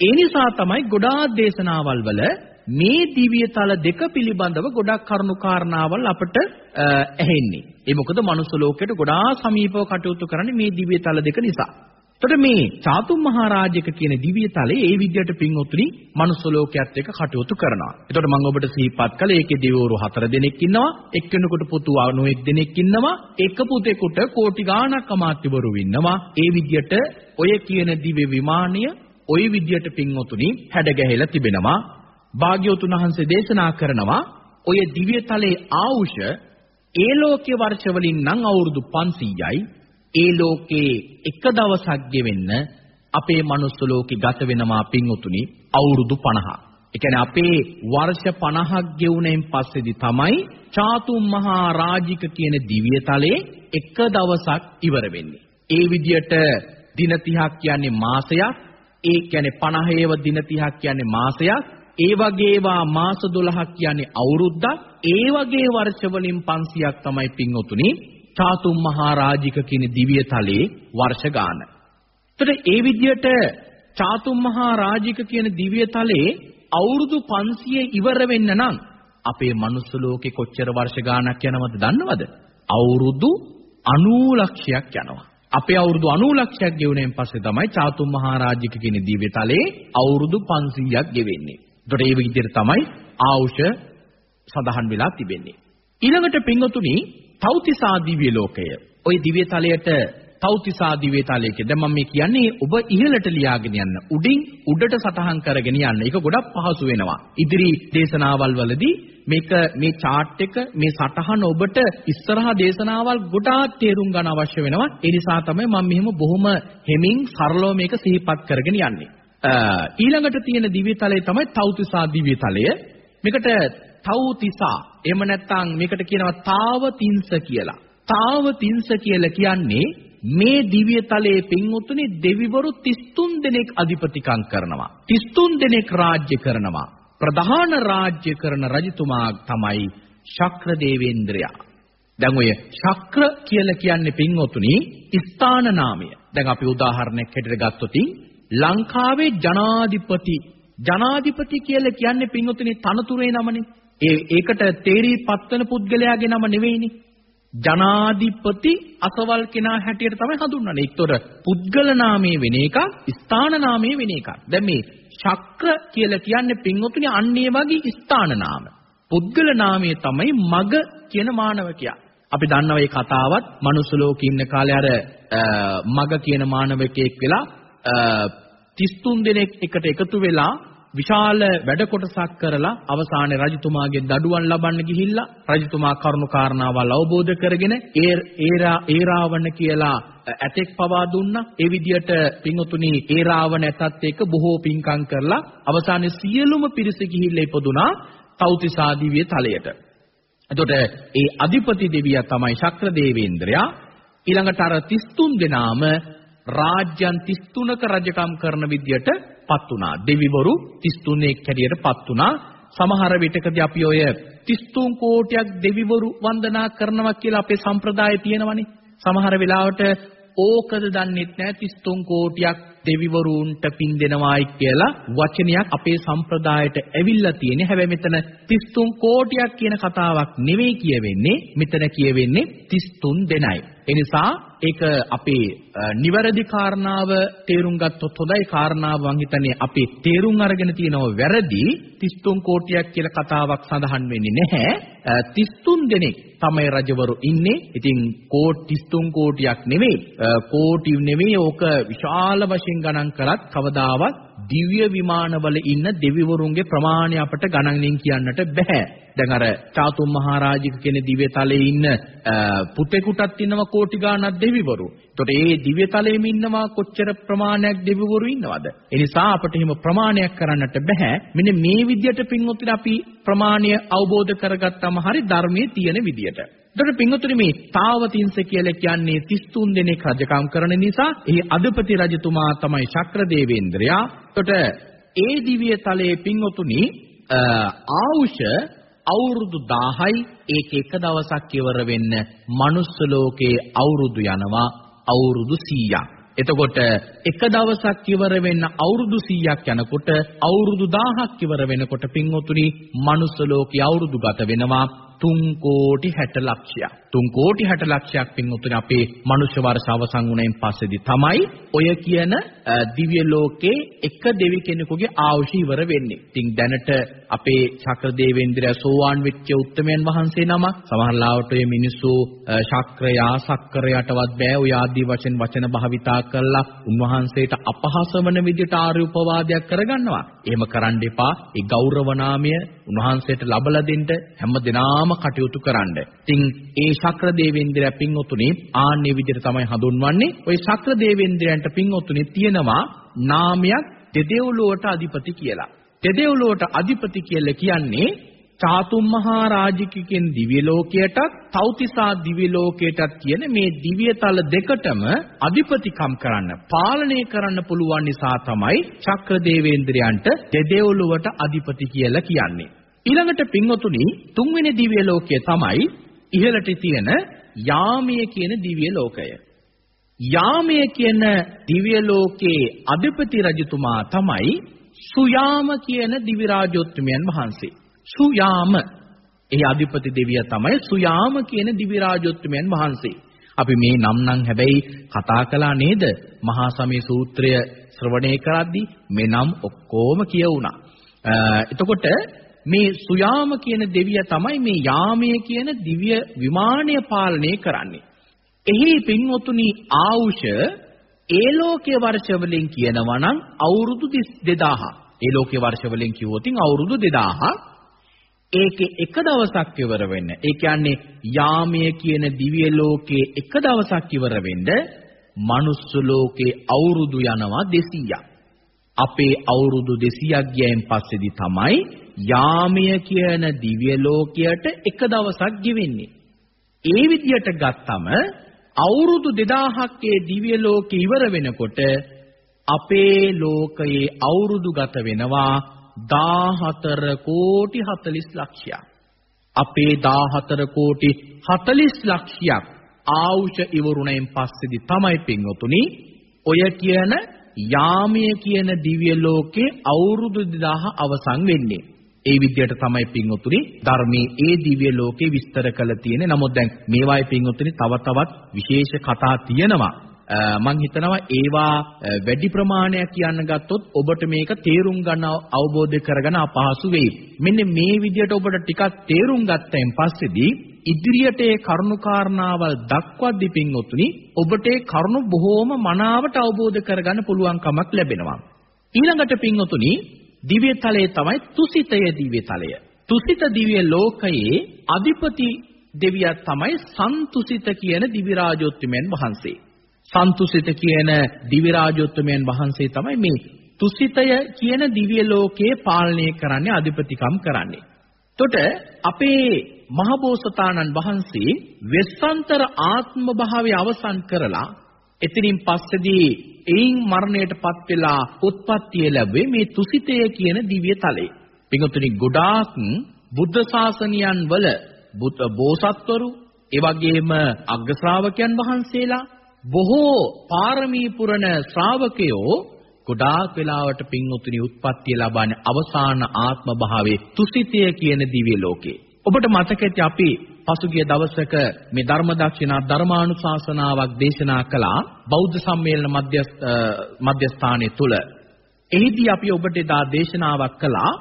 ඒ නිසා තමයි ගොඩාක් දේශනාවල් වල මේ දිව්‍යතල දෙක පිළිබඳව ගොඩක් කරුණු කාරණාවල් අපට ඇහෙන්නේ. ඒ මොකද මනුස්ස ලෝකයට ගොඩාක් සමීපව කටයුතු කරන්නේ මේ දිව්‍යතල දෙක නිසා. එතකොට මේ චාතුම් මහරජක කියන දිව්‍යතලයේ ඒ විදිහට පින්වතුනි මනුස්ස ලෝකයේත් එක්ක කටයුතු කරනවා. එතකොට මම ඔබට සිහිපත් කළේ ඒකේ දෙවිවරු හතර දෙනෙක් ඉන්නවා. එක්කෙනෙකුට පුතු 91 දෙනෙක් ඉන්නවා. එක පුතෙකුට කෝටි ගාණක් අමාත්‍යවරු ඉන්නවා. ඒ විදිහට ඔය කියන දිව්‍ය විමානය ওই විදිහට පින්වතුනි හැඩගැහෙලා තිබෙනවා. භාග්‍යවතුන් වහන්සේ දේශනා කරනවා ඔය දිව්‍යතලයේ ආවුෂ ඒ ලෝකයේ වර්ෂ වලින් නම් අවුරුදු 500යි ඒ ලෝකේ එක දවසක් ගෙවෙන්න අපේ මනුස්ස ලෝකේ ගත වෙනවා පින්වතුනි අවුරුදු 50. ඒ කියන්නේ අපේ වර්ෂ 50ක් ගෙවුනෙන් පස්සේදී තමයි චාතුම් මහා රාජික කියන දිව්‍යතලයේ එක දවසක් ඉවර වෙන්නේ. ඒ විදියට දින 30ක් කියන්නේ මාසයක්. ඒ කියන්නේ 50ේව දින 30ක් කියන්නේ මාසයක්. ඒ වගේවා මාස 12ක් කියන්නේ අවුරුද්දක්. ඒ වගේ වර්ෂ වලින් 500ක් තමයි පින්වතුනි චාතුම් මහා රාජික කියන දිව්‍ය තලයේ වර්ෂ ගාන. එතකොට ඒ විදිහට චාතුම් මහා රාජික කියන දිව්‍ය තලයේ අවුරුදු 500 ඉවර වෙන්න නම් අපේ මනුස්ස ලෝකේ කොච්චර වර්ෂ ගාණක් යනවද දන්නවද? අවුරුදු 90 ලක්ෂයක් යනවා. අපේ අවුරුදු 90 ලක්ෂයක් ගෙවුණෙන් පස්සේ තමයි චාතුම් මහා රාජික කියන දිව්‍ය තලයේ අවුරුදු 500ක් ගෙවෙන්නේ. ඒතකොට ඒ විදිහට තමයි ආවුෂ සඳහන් වෙලා තිබෙන්නේ. ඊළඟට පින්වතුනි තෞතිසා දිව්‍ය ලෝකය. ওই දිව්‍ය තලයට තෞතිසා දිව්‍ය තලයක දැන් මම මේ කියන්නේ ඔබ ඉහළට ලියාගෙන යන්න. උඩින් උඩට සටහන් කරගෙන යන්න. ඒක ගොඩක් පහසු වෙනවා. ඉදිරි දේශනාවල් වලදී මේක මේ chart එක මේ සටහන ඔබට ඉස්සරහා දේශනාවල් ගොඩාක් තේරුම් ගන්න අවශ්‍ය වෙනවා. ඒ නිසා තමයි මම මෙහෙම බොහොම හෙමින් සරලව මේක සිහිපත් කරගෙන යන්නේ. ඊළඟට තියෙන දිව්‍ය තලය තමයි තෞතිසා දිව්‍ය තලය. මේකට තෞතිසා එහෙම නැත්නම් මේකට කියනවා තාවතින්ස කියලා. තාවතින්ස කියලා කියන්නේ මේ දිව්‍ය තලයේ පින්වුතුනි දෙවිවරු 33 දෙනෙක් අධිපතිකම් කරනවා. 33 දෙනෙක් රාජ්‍ය කරනවා. ප්‍රධාන රාජ්‍ය කරන රජතුමා තමයි ශක්‍ර දේවේන්ද්‍රයා. දැන් ඔය ශක්‍ර කියලා කියන්නේ පින්වතුනි ස්ථාන නාමය. දැන් අපි උදාහරණයක් හැටියට ගත්තොත් ලංකාවේ ජනාධිපති ජනාධිපති කියලා කියන්නේ පින්වතුනි තනතුරේ නමනේ. ඒ ඒකට තේරී පත්වන පුද්ගලයාගේ නම නෙවෙයිනේ. ජනාධිපති අසවල් කෙනා හැටියට තමයි හඳුන්වන්නේ. ඒතොර පුද්ගල නාමයේ වෙන එකක්, ස්ථාන නාමයේ වෙන එකක්. දැන් මේ චක්‍ර කියලා කියන්නේ පින්වතුනි අන්න ඒ වගේ ස්ථාන නාම. පුද්ගල නාමය තමයි මග කියන මානවකයා. අපි දන්නවා මේ කතාවත් මනුස්ස ලෝකේ ඉන්න කාලේ අර මග කියන මානවකයෙක් වෙලා 33 දෙනෙක් එකට එකතු වෙලා විශාල වැඩ කොටසක් කරලා අවසානයේ රජතුමාගේ දඩුවම් ලබන්න ගිහිල්ලා රජතුමා කරුණු කාරණාවල් අවබෝධ කරගෙන ඒ ඒරා ඒරාවණ කියලා ඇතෙක් පවා දුන්නා ඒ විදියට පින්වතුනි ඒරාවණ ඇතත් එක්ක බොහෝ පින්කම් කරලා අවසානයේ සියලුම පිරිස ගිහිල්ලා ඉපදුනා තෞතිසා දිව්‍ය තලයට. එතකොට ඒ අධිපති දෙවියා තමයි ශක්‍ර දේවේන්ද්‍රයා ඊළඟට අර 33 දෙනාම රාජ්‍යන් 33ක රජකම් කරන විදියට පත් වුණා. දෙවිවරු 33 එක් හැටියට පත් වුණා. සමහර විටකදී අපි ඔය 33 කෝටියක් දෙවිවරු වන්දනා කරනවා කියලා අපේ සම්ප්‍රදායේ තියෙනවනේ. සමහර වෙලාවට ඕකද දන්නෙත් නැහැ 33 කෝටියක් දෙවිවරුන්ට පින් දෙනවායි කියලා වචනයක් අපේ සම්ප්‍රදායට ඇවිල්ලා තියෙන්නේ. හැබැයි මෙතන 33 කෝටියක් කියන කතාවක් නෙවෙයි කියවෙන්නේ. මෙතන කියවෙන්නේ 33 දෙනයි. ඒ නිසා ඒක අපේ නිවැරදි කාරණාව තේරුම් ගත්තොත් හොඳයි. කාරණාව මං හිතන්නේ අපි තේරුම් අරගෙන තියෙනව වැරදි. 33 කෝටියක් කියලා කතාවක් සඳහන් වෙන්නේ නැහැ. 33 දෙනෙක් තමයි රජවරු ඉන්නේ. ඉතින් කෝටි 33 කෝටියක් නෙවෙයි කෝටි නෙවෙයි ඕක විශාල වශයෙන් ගණන් කරත් කවදාවත් දිව්‍ය විමානවල ඉන්න දෙවිවරුන්ගේ ප්‍රමාණය අපට ගණන්ෙන් කියන්නට බෑ දැන් අර චාතුම් මහරජික කියන දිව්‍ය තලයේ ඉන්න පුතේකුටත් ඉන්නවා කෝටි ගාණක් දෙවිවරු. ඒතකොට ඒ දිව්‍ය තලයේම ඉන්නවා කොච්චර ප්‍රමාණයක් දෙවිවරු ඉන්නවද? ඒ නිසා අපිට එහෙම ප්‍රමාණයක් කරන්නට බෑ. මෙන්න මේ විදියට පින්වත්නි අපි ප්‍රමාණය අවබෝධ කරගත්තම හරි ධර්මයේ තියෙන විදියට. එතකොට පින්වත්නි මේ තාවතින්ස කියලා කියන්නේ 33 දෙනෙක් රජකම් කරන නිසා එහි අධිපති රජතුමා තමයි ශක්‍ර දේවේන්ද්‍රයා. එතකොට ඒ දිව්‍ය තලයේ පින්වත්නි ආවුෂ අවුරුදු 1000යි ඒක එක දවසක් ඉවර වෙන්න මනුස්ස ලෝකේ අවුරුදු යනවා අවුරුදු 100ක්. එතකොට එක දවසක් ඉවර වෙන්න අවුරුදු 100ක් යනකොට අවුරුදු 1000ක් ඉවර වෙනකොට පින්වතුනි මනුස්ස ලෝකේ අවුරුදු ගත වෙනවා 3 කෝටි 60 ලක්ෂයක්. 3 කෝටි 60 ලක්ෂයක් පින්වතුනි අපේ මනුෂ්‍ය වර්ෂ අවසන් වුණෙන් පස්සේදී තමයි ඔය කියන දිව්‍ය ලෝකේ එක දෙවි කෙනෙකුගේ ආයුෂ ඉවර වෙන්නේ. ඉතින් දැනට අපේ ශක්‍ර දේවේන්ද්‍රය සෝවාන් වෙච්ච උත්තමයන් වහන්සේ නමක් සමහරලාවට ඔය මිනිස්සු ශක්‍රයා සක්‍රයටවත් බෑ ඔය ආදී වචන වචන භාවිතා කරලා උන්වහන්සේට අපහාස වන විදිහට ආර්ය උපවාදයක් කරගන්නවා. එහෙම කරන්න එපා. ඒ ගෞරව නාමය උන්වහන්සේට ලබලා දෙන්න හැම දිනාම කටයුතු කරන්න. ඉතින් ඒ ශක්‍ර දේවේන්ද්‍රය පින්වතුනි ආන්නේ විදිහට තමයි හඳුන්වන්නේ. ওই ශක්‍ර දේවේන්ද්‍රයන්ට පින්වතුනි තියෙනවා නාමයක් දෙදෙව්ලොවට අධිපති කියලා. දෙදෙව්ලොවට අධිපති කියලා කියන්නේ චාතුම් මහා රාජිකකින් දිව්‍ය ලෝකයටත් තෞතිසා දිව්‍ය ලෝකයටත් කියන මේ දිව්‍යතල දෙකටම අධිපතිකම් කරන්න පාලනය කරන්න පුළුවන් නිසා තමයි චක්‍ර දේවේන්ද්‍රයන්ට දෙදෙව්ලොවට අධිපති කියලා කියන්නේ. ඊළඟට පින්වතුනි තුන්වෙනි දිව්‍ය ලෝකය තමයි ඉහළට තියෙන යාමය කියන දිව්‍ය ලෝකය. යාමය කියන දිව්‍ය ලෝකේ අධිපති රජතුමා තමයි සුයාම කියන දිවි රාජෝත්තමයන් වහන්සේ. සුයාම ඒ අධිපති දෙවියා තමයි සුයාම කියන දිවි රාජෝත්තමයන් වහන්සේ. අපි මේ නම් නම් හැබැයි කතා කළා නේද? මහා සමය සූත්‍රය ශ්‍රවණය කරද්දී මේ නම් ඔක්කොම කියවුණා. එතකොට මේ සුයාම කියන දෙවියා තමයි මේ යාමය කියන දිව්‍ය විමානය පාලනය කරන්නේ. එහි පින්වතුනි ආවුෂ ඒ ලෝකයේ වර්ෂ වලින් කියනවා නම් අවුරුදු 2000. ඒ ලෝකයේ වර්ෂ වලින් කිව්වොත් අවුරුදු 2000. ඒකේ එක දවසක් ඉවර වෙන්න. ඒ කියන්නේ යාමය කියන දිව්‍ය ලෝකයේ එක දවසක් ඉවර වෙන්න මනුස්ස ලෝකේ අවුරුදු යනවා 200ක්. අපේ අවුරුදු 200ක් ගියයින් පස්සේදී තමයි යාමය කියන දිව්‍ය ලෝකයට එක දවසක් ගෙවෙන්නේ. ඒ විදියට ගත්තම අවුරුදු 2000ක් ඒ දිව්‍ය ලෝකෙ ඉවර වෙනකොට අපේ ලෝකයේ අවුරුදු ගත වෙනවා 14 කෝටි 40 ලක්ෂයක්. අපේ 14 කෝටි 40 ලක්ෂයක් ආවුෂ ඉවරුණෙන් පස්සේදී තමයි පින්වතුනි ඔය කියන යාමය කියන දිව්‍ය ලෝකේ අවුරුදු 2000 අවසන් වෙන්නේ. ඒ විදිහට තමයි පින්වතුනි ධර්මයේ ඒ දිව්‍ය ලෝකේ විස්තර කළ තියෙන්නේ. නමුත් දැන් මේවායේ පින්වතුනි තව තවත් විශේෂ කතා තියෙනවා. මම හිතනවා ඒවා වැඩි ප්‍රමාණයක් කියන්න ගත්තොත් ඔබට මේක තේරුම් ගන්න අවබෝධ කරගන්න අපහසු වෙයි. මෙන්න මේ විදිහට ඔබට ටිකක් තේරුම් ගත්තයින් පස්සේදී ඉදිරියට ඒ කරුණු කාරණාවල් දක්වද්දී පින්වතුනි ඔබට ඒ කරුණු බොහෝම මනාවට අවබෝධ කරගන්න පුළුවන්කමක් ලැබෙනවා. ඊළඟට පින්වතුනි දිව්‍ය තලයේ තමයි තුසිතය දිව්‍ය තලය. තුසිත දිව්‍ය ලෝකයේ අධිපති දෙවියා තමයි සන්තුසිත කියන දිවි රාජෝත්තමයන් වහන්සේ. සන්තුසිත කියන දිව්‍ය රාජෝත්තමයන් වහන්සේ තමයි මේ තුසිතය කියන දිව්‍ය ලෝකයේ පාලනය කරන්නේ අධිපතිකම් කරන්නේ. එතකොට අපේ මහබෝසතාණන් වහන්සේ වෙස්සන්තර ආත්ම භාවය අවසන් කරලා එතනින් පස්සේදී එයින් මරණයටපත් වෙලා උත්පත්තිය ලැබුවේ මේ තුසිතය කියන දිව්‍ය තලයේ. පිටුතුනි ගොඩාක් බුද්ධ ශාසනයන් වල බුද්ධ බෝසත්වරු ඒ වගේම අග්‍ර ශ්‍රාවකයන් වහන්සේලා බොහෝ පාරමී පුරන ශ්‍රාවකයෝ ගොඩාක් වෙලාවට පින්වතුනි උත්පත්තිය ලබන්නේ අවසාන ආත්ම භාවයේ තුසිතය කියන දිව්‍ය ලෝකේ. ඔබට මතක ඇති අපි පසුගිය දවසක මේ ධර්ම දක්ෂිනා ධර්මානුශාසනාවක් දේශනා කළා බෞද්ධ සම්මේලන මධ්‍යස්ථානයේ තුල. එහිදී අපි ඔබට දා දේශනාවක් කළා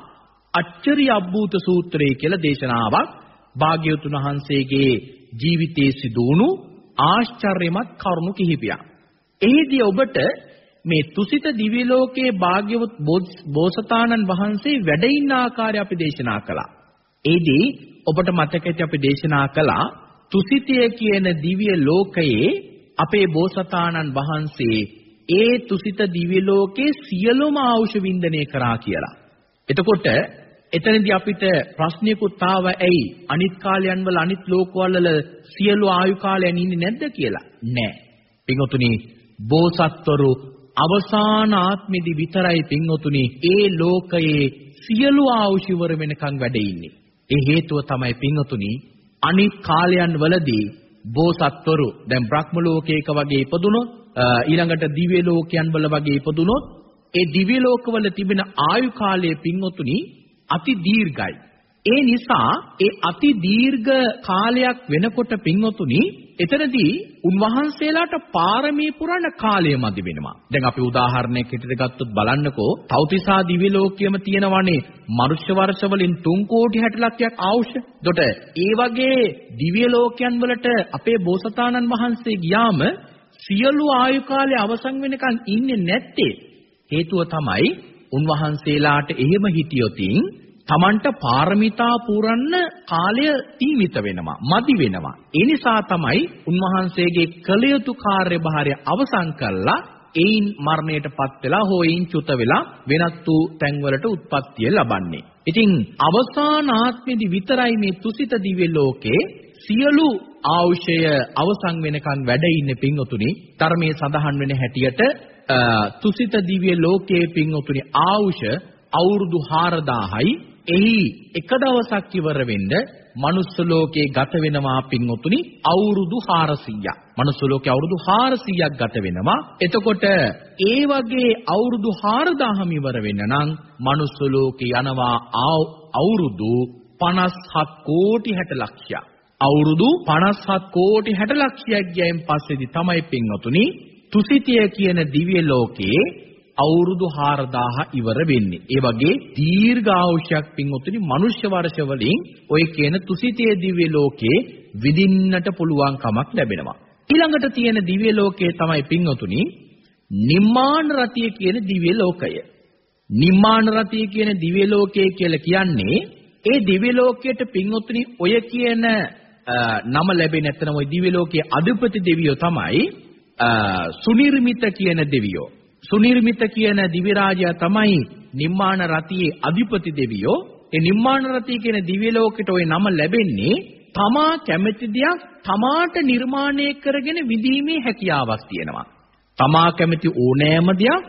අච්චරි අබ්බූත සූත්‍රය කියලා දේශනාවක් භාග්‍යවතුන් වහන්සේගේ ජීවිතයේ සිදුණු ආශ්චර්යමත් කරුණු කිහිපයක්. එහිදී ඔබට මේ තුසිත දිව්‍ය ලෝකයේ භාග්‍යවත් බෝසතාණන් වහන්සේ වැඩ ඉන්න ආකාරය අපි දේශනා කළා. ඒදී ඔබට මතක ඇති අපි දේශනා කළා තුසිතය කියන දිව්‍ය ලෝකයේ අපේ බෝසතාණන් වහන්සේ ඒ තුසිත දිව්‍ය ලෝකේ සියලුම ආවුෂ වින්දනය කරා කියලා. එතකොට එතනදී අපිට ප්‍රශ්නයකුත් ආව ඇයි අනිත් කාලයන් වල අනිත් ලෝකවල සියලු ආයු කාලයන් ඉන්නේ නැද්ද? කියලා නෑ. පින්වතුනි බෝසත්වරු අවසාන ආත්මෙදි විතරයි පින්වතුනි ඒ ලෝකයේ සියලු ආයුෂිවර වෙනකන් වැඩ ඉන්නේ. ඒ හේතුව තමයි පින්වතුනි අනිත් කාලයන් වලදී බෝසත්වරු දැන් බ්‍රහ්ම ලෝකයක වගේ ඉපදුනොත් ඊළඟට දිව්‍ය ලෝකයන් වල වගේ ඉපදුනොත් ඒ දිව්‍ය ලෝකවල තිබෙන ආයු කාලයේ පින්වතුනි අති දීර්ඝයි. ඒ නිසා ඒ අති දීර්ඝ කාලයක් වෙනකොට පින්වතුනි එතනදී උන්වහන්සේලාට පාරමී පුරන කාලය මදි වෙනවා. දැන් අපි උදාහරණයක් හිතට ගත්තොත් බලන්නකෝ තෞතිසා දිව්‍ය ලෝකයේම තියෙනවනේ මනුෂ්‍ය වර්ෂ වලින් 3 කෝටි 60 ලක්ෂයක් ආවුෂ. එතකොට ඒ වගේ දිව්‍ය ලෝකයන් වලට අපේ බෝසතාණන් වහන්සේ ගියාම සියලු ආයු කාලය අවසන් වෙනකන් ඉන්නේ නැත්තේ හේතුව තමයි උන්වහන්සේලාට එහෙම හිටියොතින් Tamanට පාරමිතා පුරන්න කාලය සීමිත වෙනවා මදි වෙනවා. ඒ නිසා තමයි උන්වහන්සේගේ කළ යුතු කාර්යභාරය අවසන් කළා එයින් මරණයටපත් වෙලා හෝයින් චුත වෙලා වෙනත් වූ තැන්වලට උත්පත්තිය ලබන්නේ. ඉතින් අවසාන ආත්මෙදි විතරයි මේ තුසිත දිව්‍ය ලෝකේ සියලු ආයුෂය අවසන් වෙනකන් වැඩ ඉන්නේ පින්වතුනි. ධර්මයේ සඳහන් වෙන හැටියට තුසිත දිව්‍ය ලෝකයේ පින්වතුනි ආයුෂ අවුරුදු 4000යි එහි එක දවසක් ඉවර වෙන්න මනුස්ස ලෝකේ ගත වෙනවා පින්වතුනි අවුරුදු 400ක්. මනුස්ස ලෝකේ අවුරුදු 400ක් ගත වෙනවා. එතකොට ඒ වගේ අවුරුදු 4000ම ඉවර වෙන්න නම් මනුස්ස ලෝකේ යනවා අවුරුදු 57 කෝටි 60 ලක්ෂයක්. අවුරුදු 57 කෝටි 60 ලක්ෂයක් ගියයින් පස්සේදී තමයි පින්වතුනි තුසිතිය කියන දිව්‍ය ලෝකයේ අවුරුදු 4000 ඉවර වෙන්නේ. ඒ වගේ දීර්ඝායුෂයක් පින්වතුනි මනුෂ්‍ය වර්ෂ වලින් ඔය කියන තුසිතේ දිව්‍ය ලෝකේ විඳින්නට පුළුවන් කමක් ලැබෙනවා. ඊළඟට තියෙන දිව්‍ය ලෝකයේ තමයි පින්වතුනි නිම්මාන රතිය කියන දිව්‍ය ලෝකය. නිම්මාන රතිය කියන දිව්‍ය ලෝකය කියලා කියන්නේ ඒ දිව්‍ය ලෝකයට පින්වතුනි ඔය කියන නම ලැබෙන්නේ නැත්නම් ওই දිව්‍ය ලෝකයේ අධිපති දෙවියෝ තමයි සුනිර්මිත කියන දෙවියෝ. සුනිර්මිත කියන දිව්‍ය රාජයා තමයි නිම්මාන රතියේ අධිපති දෙවියෝ. ඒ නිම්මාන රතිය කියන දිව්‍ය ලෝකෙට ওই නම ලැබෙන්නේ තමා කැමති දෙයක් තමාට නිර්මාණය කරගෙන විඳීමේ හැකියාවක් තියෙනවා. තමා කැමති ඕනෑම දෙයක්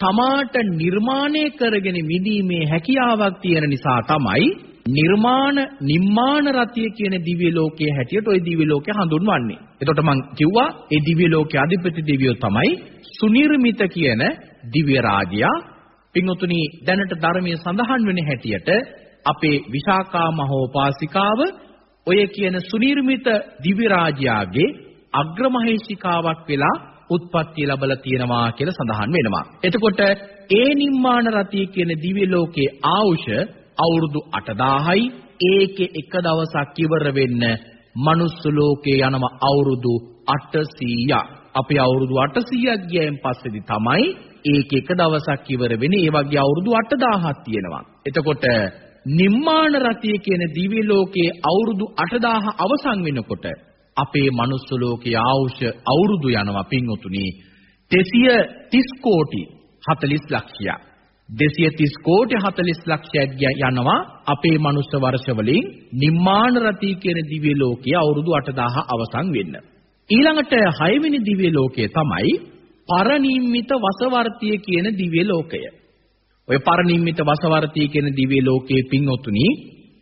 තමාට නිර්මාණය කරගෙන විඳීමේ හැකියාවක් තියෙන නිසා තමයි නිර්මාණ නිම්මාන රතිය කියන දිව්‍ය ලෝකයේ හැටියට ওই දිව්‍ය ලෝකය හඳුන්වන්නේ. එතකොට මම කිව්වා ඒ දිව්‍ය ලෝකයේ අධිපති දෙවියෝ තමයි සුනිර්මිත කියන දිව්‍ය රාජයා. පින්වතුනි දැනට ධර්මයේ සඳහන් වෙන හැටියට අපේ විශාකා මහෝපාසිකාව ඔය කියන සුනිර්මිත දිව්‍ය රාජයාගේ අග්‍රමහේශිකාවක් වෙලා උත්පත්ති ලැබලා තියෙනවා කියලා සඳහන් වෙනවා. එතකොට ඒ නිම්මාන රතිය කියන දිව්‍ය ලෝකයේ ආයුෂ අවුරුදු 8000යි ඒකේ එක දවසක් ඉවර වෙන්න මනුස්ස ලෝකේ යනම අවුරුදු 800ක්. අපි අවුරුදු 800ක් ගියයින් පස්සේදී තමයි ඒක එක දවසක් ඉවර වෙන්නේ. ඒ වගේ අවුරුදු 8000ක් තියෙනවා. එතකොට නිම්මාන රතිය කියන දිව්‍ය ලෝකයේ අවුරුදු 8000 අවසන් වෙනකොට අපේ මනුස්ස ලෝකයේ ආයුෂ අවුරුදු යනවා පින්වතුනි 230 කෝටි 40 ලක්ෂයක් 230 කෝටි 40 ලක්ෂයක් යනවා අපේ මනුස්ස වර්ෂ වලින් නිම්මාන රතිය කියන දිව්‍ය ලෝකයේ අවුරුදු 8000 අවසන් වෙන්න ඊළඟට 6 වෙනි දිව්‍ය ලෝකය තමයි පරනිම්මිත වසවර්තිය කියන දිව්‍ය ලෝකය ඔය පරිනිම්මිත වසවර්ති කියන දිව්‍ය ලෝකයේ පින්වතුනි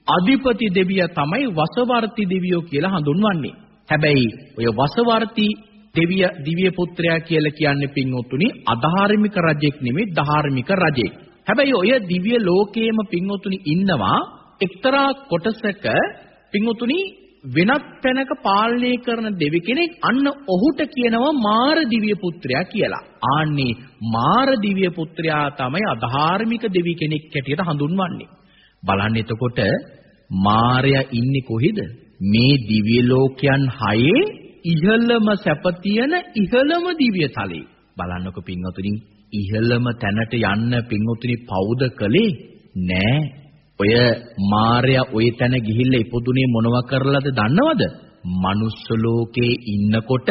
අධිපති දෙවියා තමයි වසවර්ති දෙවියෝ කියලා හඳුන්වන්නේ. හැබැයි ඔය වසවර්ති දෙවිය දිව්‍ය පුත්‍රයා කියලා කියන්නේ පින්වතුනි අධාර්මික රජෙක් නෙමෙයි ධාර්මික රජෙක්. හැබැයි ඔය දිව්‍ය ලෝකයේම පින්වතුනි ඉන්නවා එක්තරා කොටසක පින්වතුනි වෙනත් තැනක පාලනය කරන දෙවි කෙනෙක් අන්න ඔහුට කියනවා මාර දිව්‍ය පුත්‍රයා කියලා. ආන්නේ මාර දිව්‍ය පුත්‍රයා තමයි අධාර්මික දෙවි කෙනෙක් හැටියට හඳුන්වන්නේ. බලන්න එතකොට මාරයා ඉන්නේ කොහෙද? මේ දිව්‍ය ලෝකයන් හයේ ඉහළම සැප තියෙන ඉහළම දිව්‍ය තලයේ. බලන්නකො පින්වතුනි ඉහළම තැනට යන්න පින්වතුනි පවුද කළේ නෑ ඔය මාර්යා ඔය තැන ගිහිල්ලා ඉපදුනේ මොනව කරලාද දන්නවද? මනුස්ස ලෝකේ ඉන්නකොට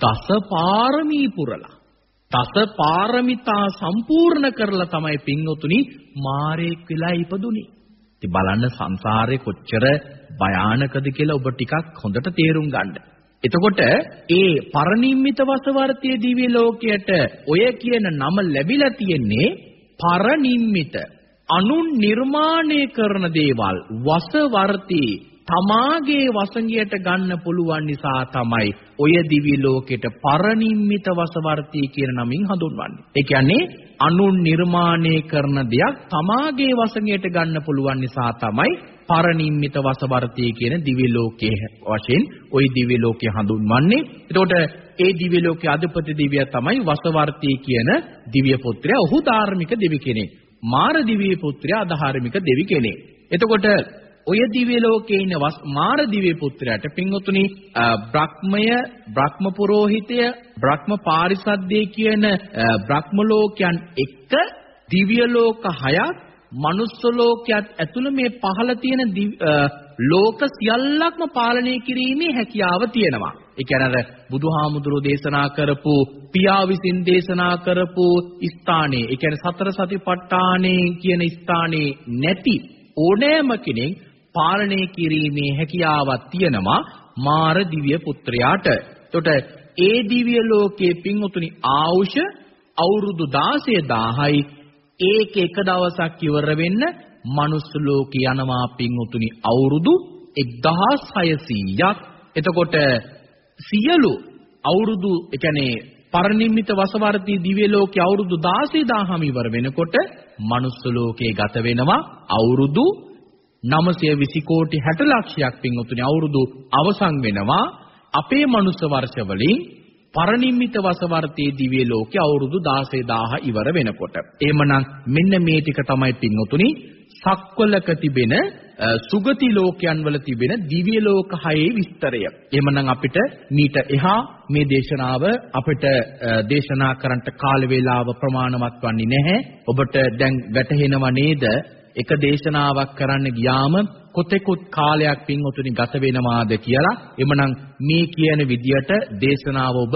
දස පාරමී පුරලා. දස පාරමිතා සම්පූර්ණ කරලා තමයි පින්වතුනි මාරේක් වෙලා ඉපදුනේ. ඉතින් බලන්න සංසාරේ කොච්චර භයානකද කියලා ඔබ ටිකක් හොඳට තේරුම් ගන්න. එතකොට ඒ පරිනිම්මිත වසවර්තිය දිව්‍ය ලෝකයට ඔය කියන නම ලැබිලා තියෙන්නේ පරිනිම්මිත අනුන් නිර්මාණය කරන දේවල් වසවර්ති තමාගේ වසඟයට ගන්න පුළුවන් නිසා තමයි ඔය දිවි ලෝකෙට පරිනිම්මිත වසවර්ති කියන නමින් හඳුන්වන්නේ. ඒ කියන්නේ අනුන් නිර්මාණය කරන දෙයක් තමාගේ වසඟයට ගන්න පුළුවන් නිසා තමයි පරිනිම්මිත වසවර්ති කියන දිවි ලෝකයේ වශයෙන් ওই දිවි ලෝකේ හඳුන්වන්නේ. එතකොට ඒ දිව්‍ය ලෝකයේ අධිපති දිව්‍යයා තමයි වසවර්ති කියන දිව්‍ය පුත්‍රයා. ඔහු ධාර්මික දෙවි කෙනෙක්. මාර දිව්‍ය පුත්‍රයා අධාර්මික දෙවි කෙනෙක්. එතකොට ඔය දිව්‍ය ලෝකේ ඉන්න මාර දිව්‍ය පුත්‍රයාට පින්වතුනි බ්‍රහ්මය බ්‍රහ්ම පුරෝහිතය බ්‍රහ්ම පාරිසද්දේ කියන බ්‍රහ්ම ලෝකයන් එක්ක දිව්‍ය ලෝක හයක් මනුස්ස ලෝකයක් ඇතුළේ මේ පහළ තියෙන ලෝක සියල්ලක්ම පාලනය කිරීමේ හැකියාව තියෙනවා. ඒ කියන්නේ අර බුදුහාමුදුරෝ දේශනා කරපු පියා විසින් දේශනා කරපු ස්ථානයේ ඒ කියන්නේ සතර සතිපට්ඨානේ කියන ස්ථානයේ නැති ඕනෑම කෙනෙක් පාලනය කිරීමේ හැකියාවක් තියෙනවා මාර දිව්‍ය පුත්‍රයාට. එතකොට ඒ දිව්‍ය ලෝකයේ පින්වතුනි ආවුෂ අවුරුදු 16000යි ඒක එක දවසක් ඉවර වෙන්න මනුස්ස ලෝකේ යනවා පින්වතුනි අවුරුදු 1600ක්. එතකොට සියලු අවුරුදු ඒ කියන්නේ පරිනිම්මිත වසවර්ති දිව්‍ය ලෝකයේ අවුරුදු 16000ම ඉවර වෙනකොට මනුස්ස ලෝකේ ගත වෙනවා අවුරුදු 920 කෝටි 60 ලක්ෂයක් පින්වතුනි අවුරුදු අවසන් වෙනවා අපේ මනුස්ස වර්ෂ වලින් පරිනිම්මිත වසවර්තී දිව්‍ය ලෝකේ අවුරුදු 16000 ඉවර වෙනකොට. එහෙමනම් මෙන්න මේ ටික තමයි පින්වතුනි සක්වලක තිබෙන සුගති ලෝකයන් වල තිබෙන දිව්‍ය ලෝක හයේ විස්තරය. එහෙමනම් අපිට මීට එහා මේ දේශනාව අපිට දේශනා කරන්නට කාල වේලාව ප්‍රමාණවත් වන්නේ නැහැ. ඔබට දැන් වැටහෙනව නේද? එක දේශනාවක් කරන්න ගියාම කොතෙකුත් කාලයක් පින්වතුනි ගත වෙනවාද කියලා. එමනම් මේ කියන විදියට දේශනාව ඔබ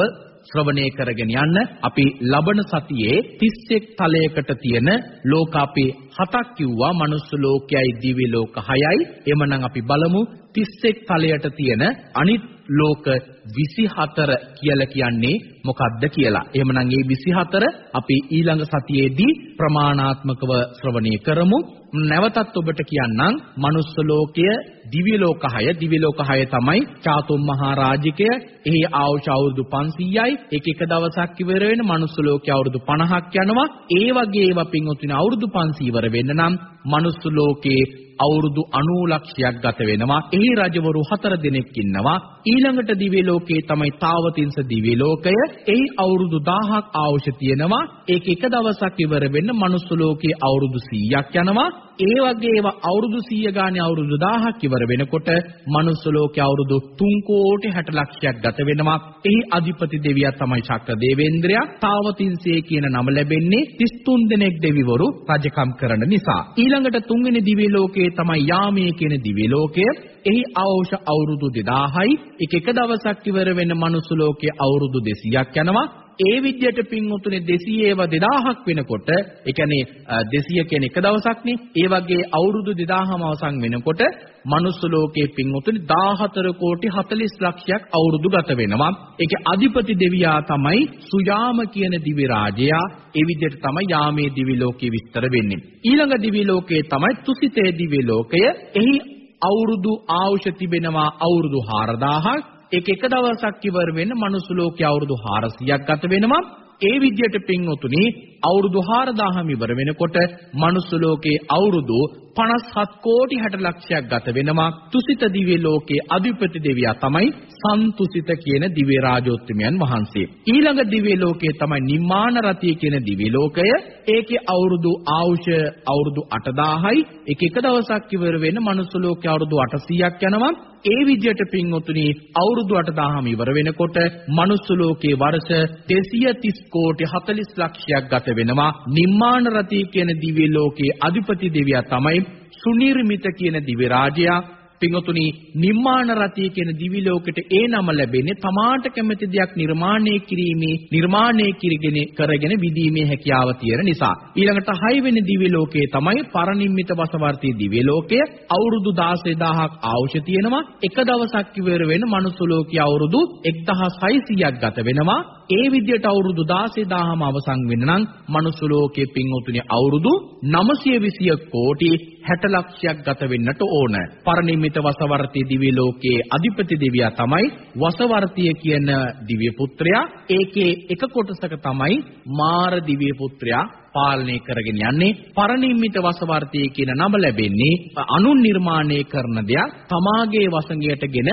ශ්‍රවණය කරගෙන යන්න. අපි ලබන සතියේ 31 තලයකට තියෙන ලෝක අපි හතක් කිව්වා. මනුස්ස ලෝකයයි දිව්‍ය ලෝක 6යි එමනම් අපි බලමු 31 තලයට තියෙන අනිත් ලෝක 24 කියලා කියන්නේ මොකක්ද කියලා. එහෙමනම් මේ 24 අපි ඊළඟ සතියේදී ප්‍රමාණාත්මකව ශ්‍රවණය කරමු. නැවතත් ඔබට කියන්නම් මනුස්ස ලෝකය දිව්‍ය ලෝක 6 දිව්‍ය ලෝක 6 තමයි චාතුම් මහා රාජිකය එහි ආයුෂ අවුරුදු 500යි එක එක දවසක් ඉවර වෙන මනුස්ස ලෝකයේ අවුරුදු 50ක් යනවා ඒ වගේ ඒවා පින්වතුනි අවුරුදු 500 ඉවර වෙන්න නම් මනුස්ස ලෝකයේ අවුරුදු 90 ලක්ෂයක් ගත වෙනවා. එහි රජවරු හතර දෙනෙක් ඉන්නවා. ඊළඟට දිව්‍ය ලෝකයේ තමයි තාවතින්ස දිව්‍ය ලෝකය. එහි අවුරුදු 1000ක් ආවුෂ තියෙනවා. ඒක එක දවසක් ඉවර වෙන්න මනුස්ස ලෝකයේ අවුරුදු 100ක් යනවා. ඒ වගේ ඒවා අවුරුදු 100 ගානේ අවුරුදු 1000ක් ඉවර වෙනකොට මනුස්ස ලෝකයේ අවුරුදු 3 කෝටි 60 ලක්ෂයක් ගත වෙනවා. එහි අධිපති දෙවියා තමයි ශක්‍ර දේවේන්ද්‍රයා. තාවතින්සේ කියන නම ලැබෙන්නේ 33 දෙනෙක් දෙවිවරු රජකම් කරන නිසා. ඊළඟට තුන්වෙනි දිව්‍ය ලෝකයේ තමයි යාමයේ කියන දිව්‍ය ලෝකය. එහි අවශ්‍ය අවුරුදු 2000යි. එක එක දවසක් ඉවර වෙන මනුස්ස ලෝකයේ අවුරුදු 200ක් යනවා. ඒ විදියට පින්වතුනි 200 ඒවා 2000ක් වෙනකොට ඒ කියන්නේ 200 කියන්නේ එක දවසක්නේ ඒ වගේ අවුරුදු 2000ම අවසන් වෙනකොට මනුස්ස ලෝකයේ පින්වතුනි 14 කෝටි 40 ලක්ෂයක් අවුරුදු ගත වෙනවා. ඒකේ අධිපති දෙවියා තමයි සුයාම කියන දිවි රාජයා. ඒ විදිහට තමයි යාමේ දිවි ලෝකයේ විස්තර වෙන්නේ. ඊළඟ දිවි ලෝකයේ තමයි තුසිතේ දිවි ලෝකය. එහි අවුරුදු ආයුෂ තිබෙනවා අවුරුදු 4000ක් ඒක එක දවසක් ඉවර වෙන්න මනුස්ස ලෝකයේ අවුරුදු 400ක් ගත වෙනවා. ඒ විදිහට පින්වතුනි අවුරුදු 4000ම ඉවර වෙනකොට මනුස්ස ලෝකයේ අවුරුදු 57 කෝටි 60 ලක්ෂයක් ගත වෙනවා. තුසිත දිව්‍ය ලෝකයේ අධිපති දෙවියා තමයි සන්තුසිත කියන දිව්‍ය රාජෝත්තමයන් වහන්සේ. ඊළඟ දිව්‍ය ලෝකයේ තමයි නිම්මාන රතිය කියන දිව්‍ය ලෝකය. ඒකේ අවුරුදු ආයුෂ අවුරුදු 8000යි. ඒක එක දවසක් ඉවර වෙන්න මනුස්ස ලෝකයේ අවුරුදු 800ක් යනවා. ඒ විදිහට පින්වතුනි අවුරුදු 8000ම ඉවර වෙනකොට මනුස්ස ලෝකයේ වර්ෂ 230 කෝටි 40 ලක්ෂයක් ගත වෙනවා. නිම්මාන රති කියන දිව්‍ය ලෝකයේ අධිපති දෙවියා තමයි සුනිර්මිත කියන දිව්‍ය රාජයා. පින්වතුනි නිම්මාන රතිය කියන දිවි ලෝකෙට ඒ නම ලැබෙන්නේ තමාට කැමති දෙයක් නිර්මාණය කිරීමේ නිර්මාණය කිරීගෙන කරගෙන විදීමේ හැකියාව තියෙන නිසා. ඊළඟට 6 වෙනි දිවි ලෝකයේ තමයි පරිනිම්මිත වසවර්ති දිවි ලෝකය. අවුරුදු 16000ක් ආයුෂ තියෙනවා. එක දවසක් ඉවර වෙන මනුස්ස ලෝකයේ අවුරුදු 1600ක් ගත වෙනවා. ඒ විදිහට අවුරුදු 16000ම අවසන් වෙන්න නම් මනුස්ස ලෝකයේ පින්වතුනි අවුරුදු 920 කෝටි 60 ලක්ෂයක් ගත වෙන්නට ඕන. පරිනිම්මිත වසවර්ති දිව්‍ය ලෝකයේ අධිපති දෙවියා තමයි වසවර්තිය කියන දිව්‍ය පුත්‍රයා. ඒකේ එක කොටසක තමයි මාර දිව්‍ය පුත්‍රයා පාලනය කරගෙන යන්නේ පරිනිම්මිත වසවර්තිය කියන නම ලැබෙන්නේ අනුන් නිර්මාණය කරන දෙයක් තමාගේ වසඟයටගෙන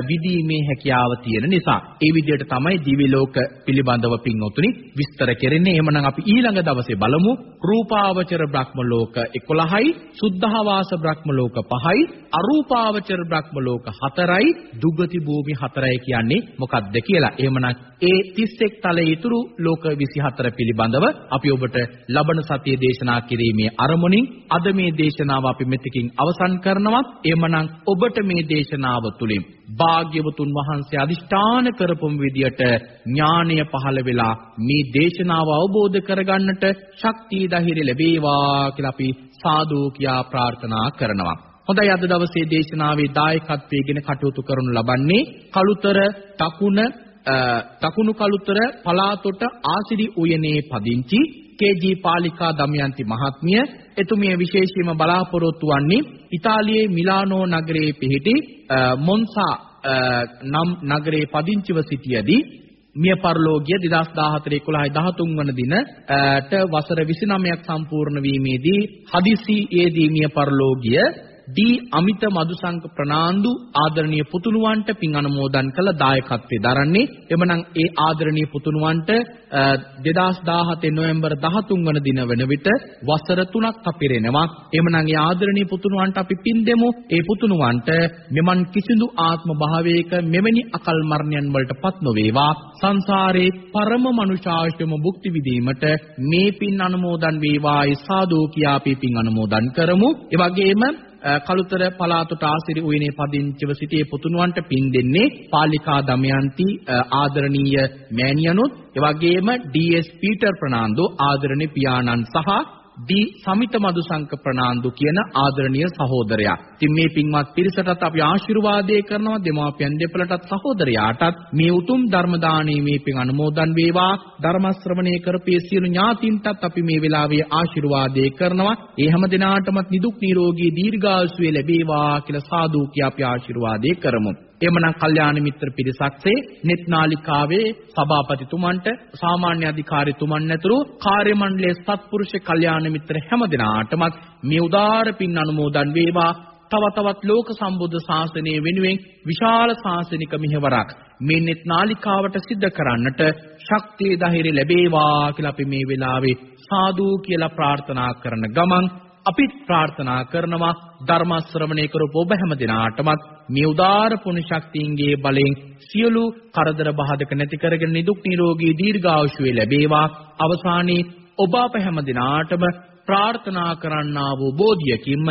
විදීමේ හැකියාව තියෙන නිසා. ඒ විදිහට තමයි දිවි ලෝක පිළිබඳව පින්වතුනි විස්තර කෙරෙන්නේ. එහෙමනම් අපි ඊළඟ දවසේ බලමු. රූපාවචර බ්‍රහ්ම ලෝක 11යි සුද්ධාවාස බ්‍රහ්ම ලෝක 5යි අරූපාවචර බ්‍රහ්ම ලෝක 4යි දුගති භූමි 4යි කියන්නේ මොකක්ද කියලා. එහෙමනම් ඒ 31 තලයේ ඉතුරු ලෝක 24 පිළිබඳව අපි ඔබට ලබන සතියේ දේශනා කිරීමේ අරමුණින් අද මේ දේශනාව අපි මෙතකින් අවසන් කරනවා. එhmenan ඔබට මේ දේශනාව තුලින් භාග්‍යවතුන් වහන්සේ අදිෂ්ඨාන කරපුම් විදියට ඥානය පහළ වෙලා මේ දේශනාව අවබෝධ කරගන්නට ශක්තිය ධෛර්ය ලැබේවා කියලා අපි සාදු කියා ප්‍රාර්ථනා කරනවා. හොඳයි අද දවසේ දේශනාවේ දායකත්වයෙන් කටයුතු කරනු ලබන්නේ කලුතර තකුණ තකුණු කලුතර පලාතොට ආසිරි උයනේ පදිංචි කේ.ජී. පාලිකා දමයන්ති මහත්මිය එතුමිය විශේෂයෙන්ම බලාපොරොත්තු වන්නේ ඉතාලියේ මිලානෝ නගරයේ පිහිටි මොන්සා නම් නගරයේ පදිංචිව සිටියදී මිය පරලෝකීය 2014 11 13 වන දිනට වසර 29ක් සම්පූර්ණ වීමේදී හදිසියේදී මිය පරලෝකීය ඩී අමිත මදුසංක ප්‍රනාන්දු ආදරණීය පුතුණුවන්ට පින් අනුමෝදන් කළ දායකත්වයේ දරන්නේ. එමනම් ඒ ආදරණීය පුතුණුවන්ට 2017 නොවැම්බර් 13 වන දින වන විට වසර 3ක් අපිරෙනවා. එමනම් ඒ ආදරණීය පුතුණුවන්ට අපි පින් දෙමු. ඒ පුතුණුවන්ට මෙමන් කිසිදු ආත්ම භාවයක මෙවැනි අකල් මරණයන් වලටපත් නොවේවා. සංසාරේ පරම මනුෂ්‍යාශ්‍රම භුක්ති විඳීමට මේ පින් අනුමෝදන් වේවායි සාදු කියා අපි පින් අනුමෝදන් කරමු. ඒ වගේම කලුතර පලාතට ආසිරි උයනේ පදිංචිව සිටියේ පුතුණුවන්ට පින් දෙන්නේ පාලිකා දමයන්ති ආදරණීය මෑණියනුත් එවැගේම ඩී.එස්. පීටර් ප්‍රනාන්දු ආදරණීය පියාණන් සහ දී සමිත මදුසංක ප්‍රනාන්දු කියන ආදරණීය සහෝදරයා. ඉතින් මේ පින්වත් පිරිසටත් අපි ආශිර්වාදේ කරනවා දෙමාපියන් දෙපළටත් සහෝදරයාටත් මේ උතුම් ධර්ම දානයේ මේ පින් අනුමෝදන් වේවා. ධර්ම ශ්‍රවණය කරපේ සියලු ඥාතින්ටත් අපි මේ වෙලාවේ ආශිර්වාදේ කරනවා. ඒ හැම දිනාටමත් නිදුක් නිරෝගී දීර්ඝායුෂ ලැබේවා කියලා සාදු කියා අපි ආශිර්වාදේ කරමු. එමනම් කල්යාණ මිත්‍ර පිරිසක්සේ net නාලිකාවේ සභාපතිතුමන්ට සාමාන්‍ය අධිකාරීතුමන් ඇතුළු කාර්ය මණ්ඩලයේ සත්පුරුෂ කල්යාණ මිත්‍ර හැම දෙනාටම මේ උදාර පින් අනුමෝදන් වේවා. තව තවත් ලෝක සම්බුද්ධ ශාසනය වෙනුවෙන් විශාල ශාසනික මෙහෙවරක් මේ net නාලිකාවට සිද්ධ කරන්නට ශක්තිය ධෛර්ය ලැබේවා කියලා අපි මේ වෙලාවේ සාදු කියලා ප්‍රාර්ථනා කරන ගමන් අපිත් ප්‍රාර්ථනා කරනවා ධර්ම ශ්‍රවණය කරපු ඔබ හැම දිනාටමත් මේ උදාර පුණ්‍ය ශක්තියන්ගේ බලයෙන් සියලු කරදර බාධක නැති කරගෙන නිදුක් නිරෝගී දීර්ඝායුෂ ලැබේවා. අවසානයේ ඔබ අප හැම දිනාටම ප්‍රාර්ථනා කරන්නා වූ බෝධියකින්ම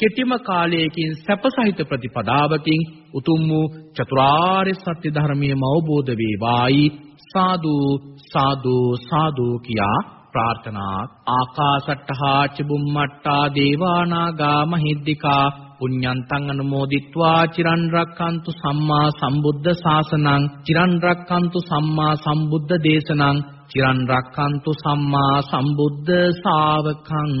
කෙටිම කාලයකින් සැපසහිත ප්‍රතිපදාවකින් උතුම් වූ චතුරාර්ය සත්‍ය ධර්මයම අවබෝධ වේවායි. සාදු සාදු සාදු කියා ප්‍රාර්ථනා. ආකාශට්ටහා චුම්මට්ටා දේවානාගා මහිද්దికා පුඤ්ඤන්තං අනුමෝදිත්වා චිරන් රක්칸තු සම්මා සම්බුද්ධ ශාසනං චිරන් රක්칸තු සම්මා සම්බුද්ධ දේශනං චිරන් රක්칸තු සම්මා සම්බුද්ධ ශාවකං.